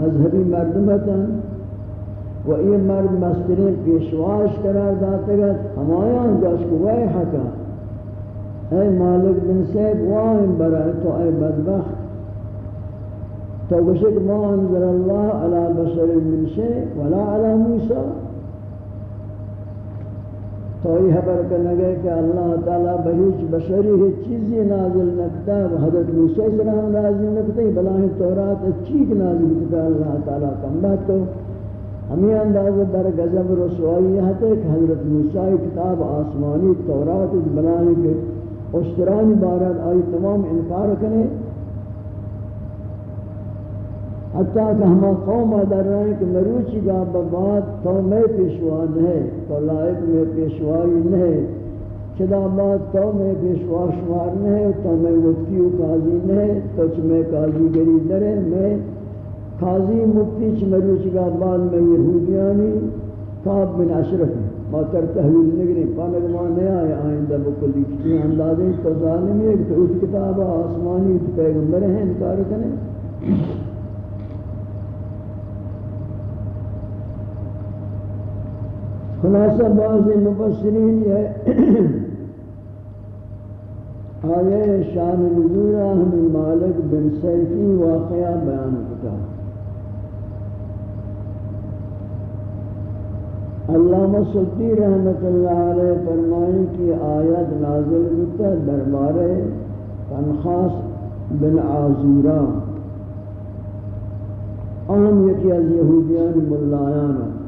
مذہبی مرد مسترین پیشواش قرار جاتے گا کو حقا اے مالک بن وائن کام تو اے بدبخت تو گوشت ما انزل بشر من ولا تو یہ خبر کہ اللہ تعالیٰ حضرت نازل نازل نکتا نکتا بلاہ تورات اللہ تعالیٰ ہمیں انداز در رسوائی کہ حضرت کتاب آسمانی تورات بلاہ کے طوراتران بارد آئی تمام انکار کریں حتیٰ کہ ہما قوم در رہے ہیں کہ مروچی کا بباد تو میں پیشوا نہیں تو لائق میں پیشوائی نہیں چدا بات تو میں پیشوا شمار نہیں تو میں وقتی و قاضی نہیں تو چھ میں قاضی گری درے میں قاضی مفتی چھ مروچی کا بات میں یہودیانی قاب بن اشرف ما تر تحلیل نگری پانک ماں نہیں آئے آئندہ بکلی کتنی اندازیں تو ظالمی ہے کہ اس کتاب آسمانی تو پیغمبر ہیں انکار کریں خلاصہ بعض مبصرین یہ شان مالک بن سیفی واقعہ بیان کتا علامہ رحمت اللہ علیہ آیت نازل دربارے بن یکی از یہودیان دربار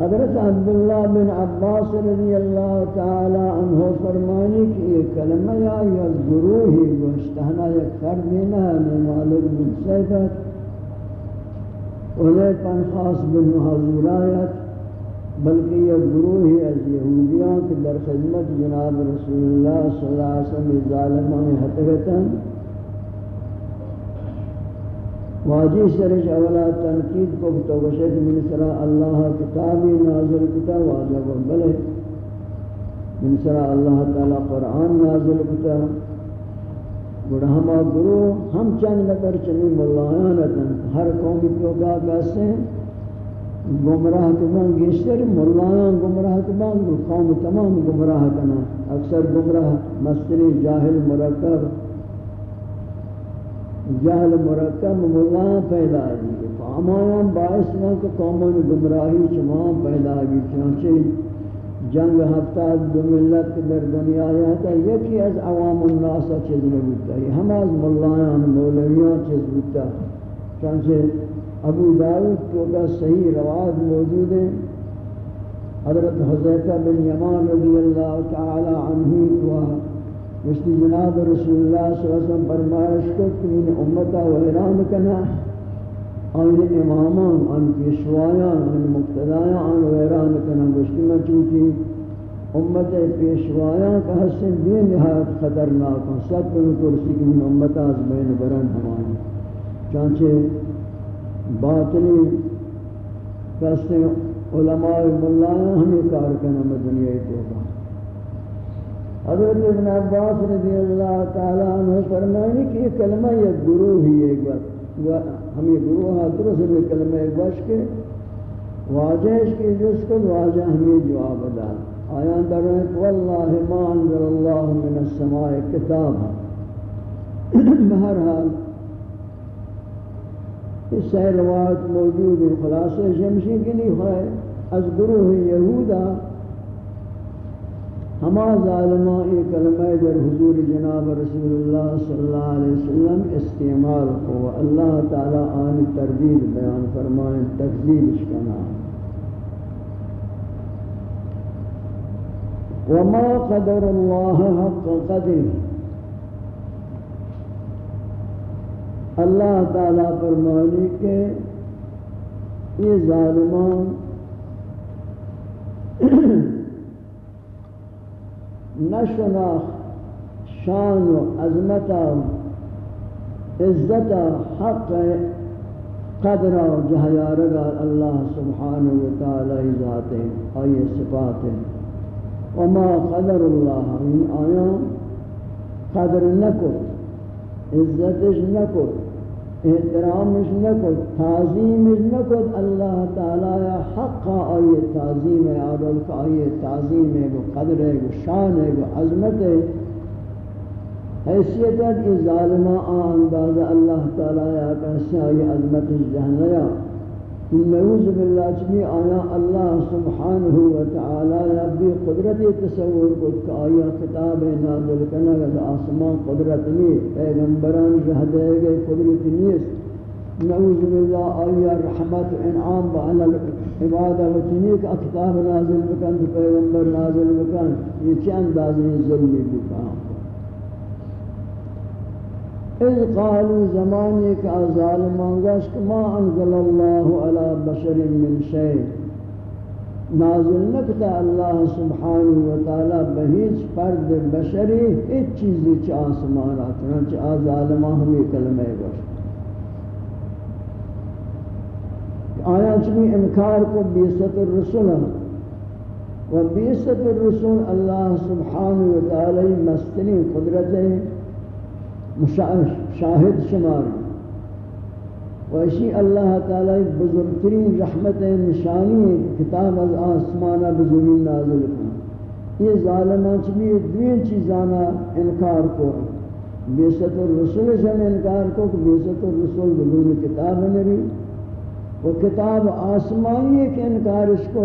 حضرت عبداللہ بن عباس رضی اللہ تعالی عنہ فرمانی کہ یہ کلمہ یا یا گروہی گوشتہنا یک فرد نہ ہے معلوم مقصدت انہیں خاص بن حضورایت بلکہ یہ گروہی از یہودیان کے در خدمت جناب رسول اللہ صلی اللہ علیہ وسلم ظالمانی حقیقتاً واجی شرش اولا تنقید کو من من سرا سرا اللہ اللہ کتابی نازل نازل کتا کتا واجب بلے تعالی قرآن ہم چند چن مولائن رتن ہر قومی گا کہتے ہیں گمراہ گیشتر گمراہ قوم تمام گمراہ کنا اکثر گمراہ مستری جاہل مرکب جہل مرکب مغان پیدا دی فاہمان باعث میں کہ قومان گمراہی چمان پیدا دی چنانچہ جنگ ہفتہ دو ملت در دنیا آیا تھا یکی از عوام الناس چیز نبوتا ہے ہم از ملائیان مولویان چیز بوتا چنانچہ ابو دعوت کو کا صحیح رواد موجود ہے حضرت حضرت بن یمان رضی اللہ تعالی عنہ کو مشتی جناب رسول اللہ صلی اللہ علیہ وسلم فرمائش کو تین امتہ و حرام کنا آئین امامان ان پیشوایان ان مقتدائیان ان حرام کنا مشتی میں چوکی امت پیشوایان کا حسن بھی نہایت خطرناک ہوں سب کو ترسی کی ان امتہ از بین برن ہمانی چانچہ باطلی کہتے ہیں علماء اللہ ہمیں کارکنہ میں دنیا ہی توبہ حضرت ابن عباس رضی اللہ تعالی عنہ فرمائے کہ یہ کلمہ یہ گروہ ہی ہے بار ہم یہ گروہ تو سے یہ کلمہ ایک بار کے واجہ اس کی جس کو واجہ ہمیں جواب دا آیا اندر ہے کہ واللہ ما انزل اللہ من السماء کتاب بہرحال اس سے روایت موجود ہے خلاصہ جمشی کے لیے ہوئے از گروہ یہودہ ہما ظالمہ در حضور جناب رسول اللہ صلی اللہ علیہ وسلم استعمال کو اللہ تعالی آن تردید بیان پرمائے ترزیم کیا نام رما قدر اللہ اللہ تعالیٰ پر مالی یہ ظالمان نشناخ شان و عزمتہ عزت حق قدر و جہیارگا رگا اللہ سبحان و آئی صفات عما قدر اللہ ان آیا قدر نکت عزتش نکت احترام کو تعظیم کو اللہ تعالی حق حقہ تعظیم عادل کا کائیے تعظیم ہے گو قدر ہے گو شان ہے گو عظمت ہے حیثیت یہ ظالمہ آنداز اللہ تعالی کا کیسے عظمت ہے نعوذ نعوذ باللہ باللہ آیا آیا آیا اللہ سبحانہ ربی قدرت قدرت قدرت تصور کو کہ کتاب نازل نازل نازل آسمان نہیں نہیں پیغمبران رحمت انعام عبادہ و تنیک بکن بکن پیغمبر یہ چند ظلمی بکن اذ قالوا ما انزل بشر من ضلع نازل نکتا اللہ سبحانہ وتعالی بہیچ فرد بشری ایک چیزی چا انکار کو بیست الرسول و بیست الرسول اللہ سبحانہ وتعالی مستنی قدرت شاہد شمار وشی اللہ تعالی بزرگترین رحمت نشانی کتاب از آسمانہ بزور نازل کن یہ ظالمان چلی بھی چیزانا انکار کو بیست الرسول جن سے انکار کو بےزت الرسول رسول کتاب نری وہ کتاب آسمانی کے انکار اس کو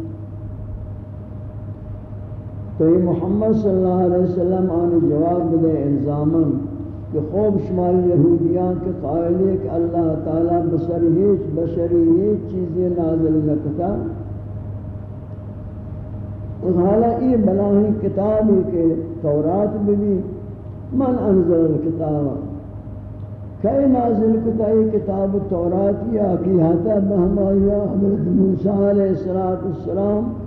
تو یہ محمد صلی اللہ علیہ وسلم آنے جواب دے الزامن کہ خوب شمال یہودیان کے قائل ہے کہ اللہ تعالیٰ بسر ہیچ بشری ہیچ چیزیں نازل نکتا اس حالہ یہ بلاہی کتاب ہے کہ تورات بھی من انزل الکتاب کئی نازل کتائی کتاب تورات یا حقیقتہ بہمائیہ حضرت موسیٰ علیہ السلام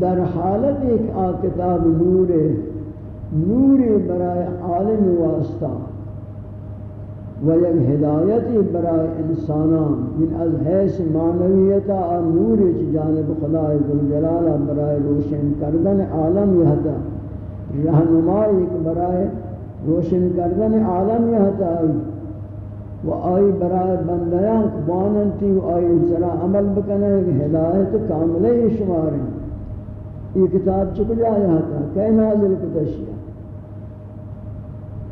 در حالت ایک آ کتاب نور نور برائے عالم واسطہ و یک ہدایت برائے من از حیث معنویتا اور نور چ جانب خدا گل جلالہ برائے روشن کردن عالم یہتا رہنمائی ایک برائے روشن کردن عالم یہ آئی برائے بندیاں بانن تھی و آئی ذرا عمل بکنے ہدایت کاملے شمارن یہ کتاب چکل آیا کہ کہ نازل نازل کتشیا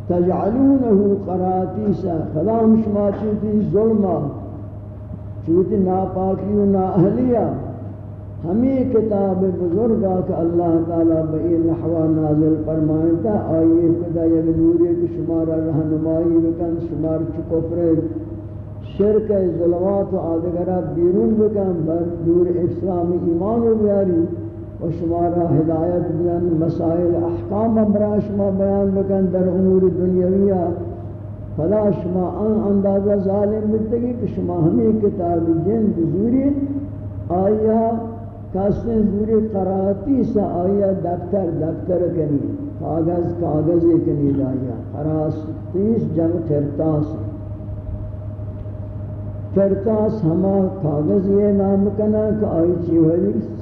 تجعلونه قراتیسا شما چوتی چوتی ناپاکی و ہمیں کتاب بزرگا اللہ تعالیٰ بئی آئیے یک نوری کہ شمارا رہنمائی بکن بکن شمار شرک ظلمات و و آدھگرہ بیرون بر دور اسلام ایمان بیاری اشمارا ہدایت بیان مسائل احکام برا شما بیان بکن در امور دنیویا فلا شما ان اندازہ ظالم بتگی کہ شما ہمیں کتاب جن بزوری آیا کسن زوری قراتی سا آیا دفتر دفتر کنی کاغذ کاغذ کنی لائیا قراتی سا جمع ترتاس ترتاس ہما کاغذ یہ نام کنا کہ آئی چیوہ لیس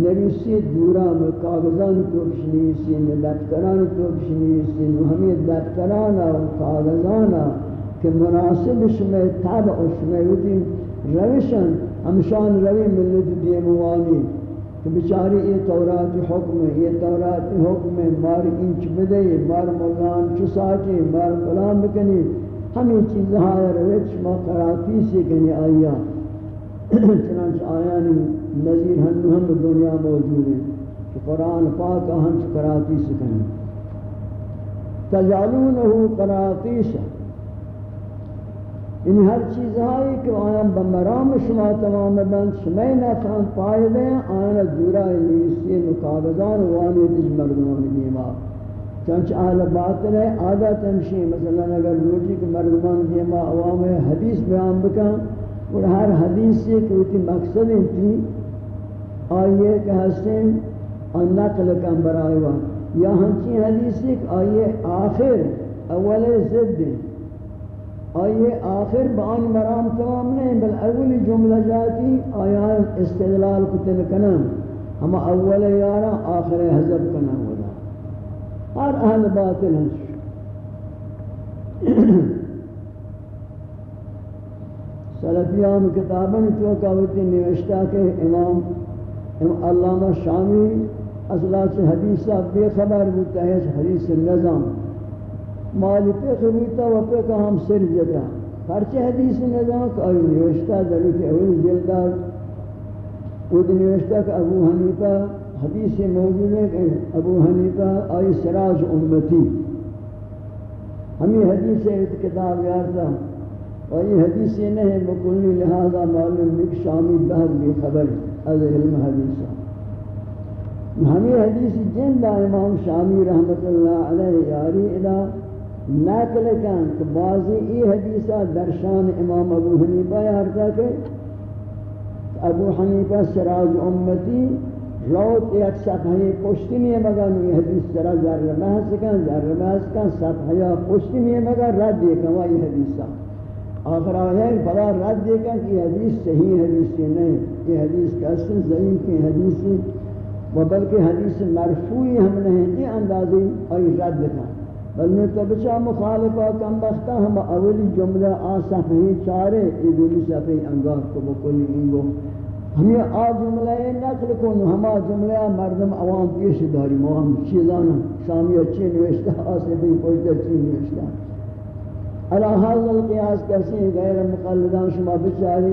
مری سے دورا میں کاغذان تو اس نے اسی میں دبکران تو اسنی و میں ہمیں دبکرانہ کاغذانہ کہ مناسب اس طبع تھا بہ روشن میں روی ملت دیموانی مواد کہ بیچاری یہ توات حکم یہ توات حکم مار انچ میں مار مولان چ مار مولان بکنی گنے ہم یہ شما قراتی کراتی سے گنے آیا اتنا چیا نہیں نظیر ہنو ہم دنیا موجود ہیں کہ قرآن پاک ہم قراتی سکھیں تجعلونہو قراتی سکھ ان ہر چیز آئی کہ آیا بمرام شما تمام بند سمین افران پائد ہیں آئین دورہ انگلیسی مقابضان وانی دج مردمان دیمار چنچ اہل باطل ہے آدھا تنشی مثلا اگر لوٹی کہ مردمان دیمار عوام حدیث بیان بکا اور ہر حدیث سے کہ مقصد ہی تھی آئیے کہ حسین اور نقل کم برائے وہاں یا ہنچی حدیث ایک آئیے آخر اول زد آئیے آخر بان برام تمام نہیں بل اول جملہ جاتی آیا استدلال کتل کنا ہم اول یارا آخر حضب کنا ہوگا ہر اہل باطل ہیں سلفیان کتابن تو کہوتی نوشتہ کے امام ہم علامہ شامی اصلا چھ حدیثہ بے خبر بودتا ہے حدیث نظام مالی پہ خبیتا و پہ کہ ہم سر جدا پرچہ حدیث نظام کہ آئی نوشتہ دلی کہ اول جلدہ خود نوشتہ کہ ابو حنیفہ حدیث موجود ہے کہ ابو حنیفہ آئی سراج امتی ہمیں حدیث کتاب یارتا اور یہ حدیث نہیں مکلی لہذا معلوم ایک شامی بہت بھی خبر ہے از علم حدیث ہم حدیث جن دا امام شامی رحمت اللہ علیہ یاری ادا نقل کن کہ بعضی ای حدیث در شام امام ابو حنیفہ یارتا کہ ابو حنیفہ سراج امتی روت ایک صفحہ پشتی نہیں ہے مگر نوی حدیث ترا زر رباہ کن زر رباہ کن صفحہ پشتی نہیں ہے مگر رد دیکھا وہ یہ حدیث آخر آئے ہیں فلا رد دیکھا کہ حدیث صحیح حدیث نہیں یہ حدیث کیسے ضعیف ہیں حدیث و بلکہ حدیث مرفوعی ہم نے ہیں یہ اندازی آئی رد کا بلنے تو بچہ مخالفہ کم بختا ہم اولی جملہ آسف ہی چارے ایدونی صفحی انگار کو بکلی انگو ہم یہ آ جملہ نقل کن ہم آ جملہ مردم عوام پیش داری موام چیزانا شامی اچھی نویشتا آسفی پوشتا چی نویشتا الہ حضر القیاس کسی غیر مقلدان شما بچاری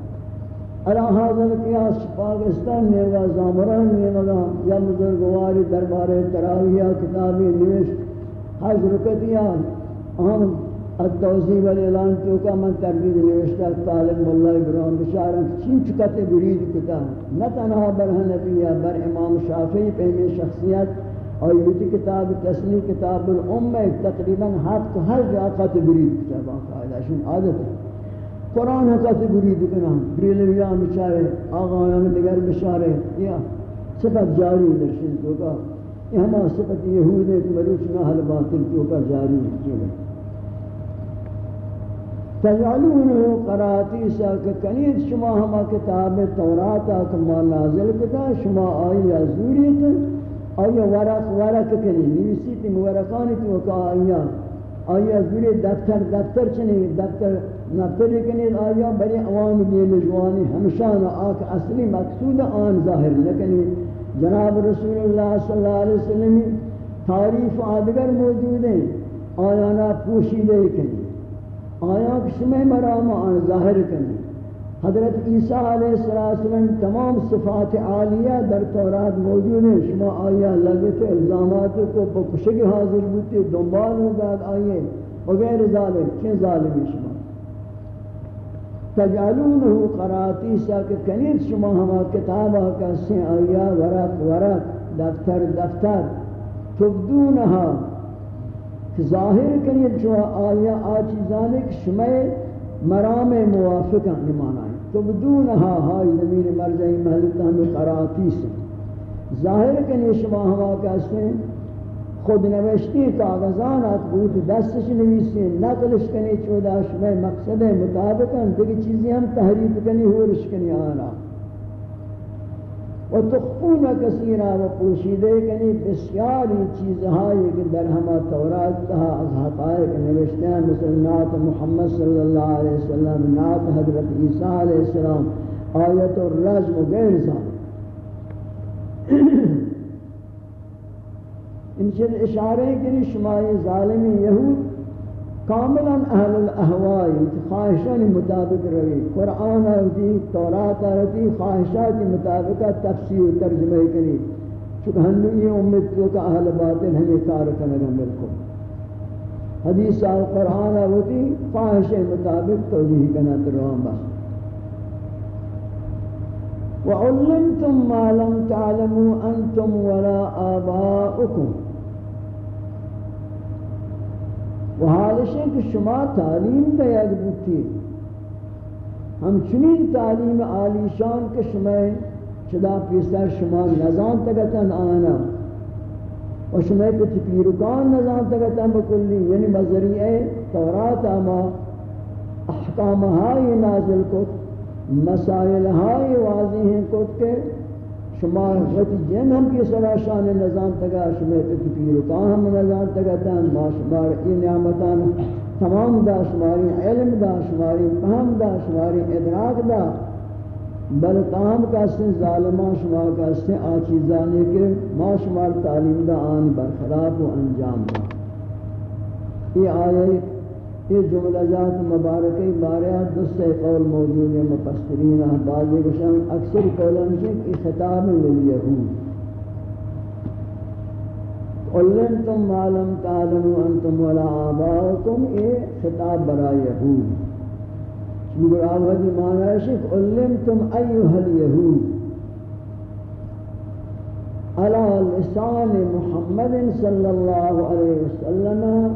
اللہ حاضر پاکستان میں لگا زامران میں لگا یا مضرگواری دربار تراحیہ کتاب طالب مولا ابراہیم اللہ چین چکتے برید کتا نہ تنہا برہنیہ بر امام شافعی پہمی شخصیت اور یہ کتاب تسلی کتاب الامہ تقریباً ہاتھ کو ہفت حج برید شن عادت ہے قرآن حساسی بریدی کنا بریلی بیا مشارے آغا آیان دیگر مشارے یا صفت جاری درشن تو کا یہ ہمارا صفت یہود ہے کہ ملوچ محل باطل تو کا جاری درشن تجعلونه قراتی سا کہ کنید شما ہما کتاب توراتا کما نازل کتا شما آئی ازوریتا آیا ورق ورق کنی نویسیتی مورقانی تو کا آئیا آئی ازوری دفتر دفتر چنی دفتر آیا آیا آیا بری عوام دیل جوانی ہمشان اصلی مقصود آن آن ظاہر ظاہر جناب رسول اللہ اللہ صلی علیہ وسلم تعریف آدگر موجود ہیں نا کنی کنی مرام حضرت عیسیٰ علیہ السلام تمام صفات عالیہ در تورات موجود ہیں شما آیا لگت الزامات کو حاضر دنبال آئیے وغیر ظالم چین ظالمی شما کہ کنید شما ہما کتابا کسی آیا ورق ورق دفتر دفتر تبدونها کہ ظاہر کنید کریت آلیا آچی مرام موافق زمین مرجعی ہے مرضی سے ظاہر کنید شما ہما کسی خود نوشتی تا غزانات بود دستش نویسی نقلش کنی چوداش میں مقصد مطابقا دیگه چیزی هم تحریف کنی ہورش کنی آنا و تخفون کسیرا و پوشیده کنی بسیاری چیزهایی که در همه تورات تا از حقائق نوشتی هم مثل نات محمد صلی اللہ علیہ وسلم نات حضرت عیسیٰ علیہ السلام آیت الرجم و غیر انشل اشارے کری شمائی ظالم یہود کاملا اہل الاہوائی خواہشان مطابق روی قرآن ہوتی تورات ہوتی خواہشات کے مطابق تفسیر و ترجمہ کری چونکہ ہم یہ امید تو کا اہل باطن ہمیں کار کرنا ملکو حدیث آل قرآن ہوتی خواہش مطابق توجیہ کرنا تروان بس وعلمتم ما لم تعلموا انتم ولا آباؤكم و حالش این که شما تعلیم دیگ بودی همچنین تعلیم عالی شان که شما چدا پیسر شما نزان تگتن آنا و شما پتی پیروگان نزان تگتن بکلی یعنی مذریعه تورات اما احکام های نازل کت مسائل های واضح کت که شما شما جن ہم ہم کی شان نظام نظام تگا تگا تن ما نعمتان تمام دا دا دا دا شماری شماری شماری علم فهم ادراک بل تاہم کا سن ظالما شمار کا شمار تعلیم دا آن دہ و انجام دا یہ آیت یہ جملہ جات مبارکی باریا دست قول موجود ہے مفسرین بعض گشان اکثر قولن سے کہ خطاب للیہود قلن تم معلوم تعلموا انتم ولا آباؤکم اے خطاب برا یہود چونکہ آوازی معنی ہے کہ قلن تم ایوہ الیہود علی لسان محمد صلی اللہ علیہ وسلم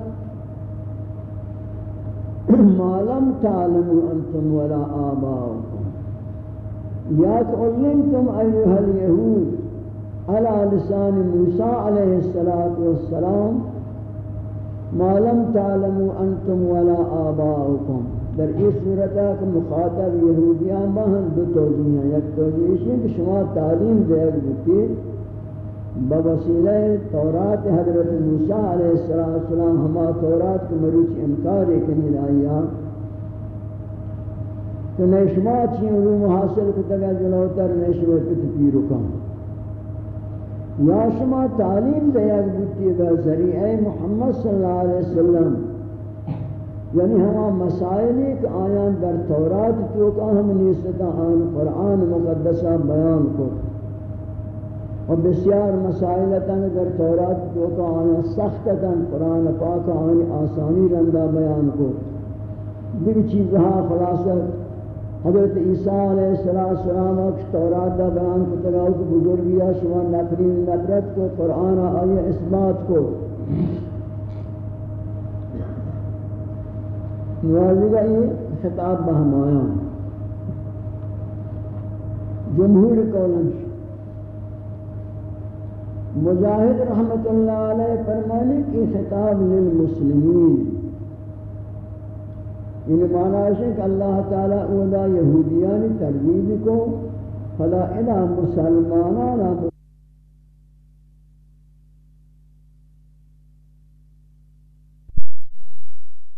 ما لم تعلموا انتم ولا آباؤكم علمتم اليهود على لسان موسى عليه و والسلام ما لم تعلموا انتم ولا آباؤكم در اس رجا کا مخاطب دو توجیہ توجیہ ہیں ہے کہ شما تعلیم دے تو بوسیلہ تورات حضرت موسیٰ علیہ السلام ہما تورات کو مروچ انکار کنی رائیا تو نشما چین علوم حاصل کو تگا جلو تر نشما پت پیرو کام یا شما تعلیم دیگ بکی با ذریعہ محمد صلی اللہ علیہ وسلم یعنی ہما مسائل ایک آیان در تورات توکا ہم نیستا آن قرآن مقدسہ بیان کو اور بسیار مسائلتاں اگر تورات کو تو آنا سختتاں قرآن پاک آنی آسانی رندہ بیان کو دیو چیزہا خلاصہ حضرت عیسیٰ علیہ السلام اکش تورات دا بیان کو تگاو کو بگر گیا شما نقرین نقرت کو قرآن آئی اثبات کو نوازی گئی خطاب بہم آیا جمہور قولن مجاہد رحمت اللہ علیہ فرمانی کی خطاب للمسلمین ان معنی ہے کہ اللہ تعالیٰ اولا یہودیانی تربیب کو فلا الہ مسلمانانا بکر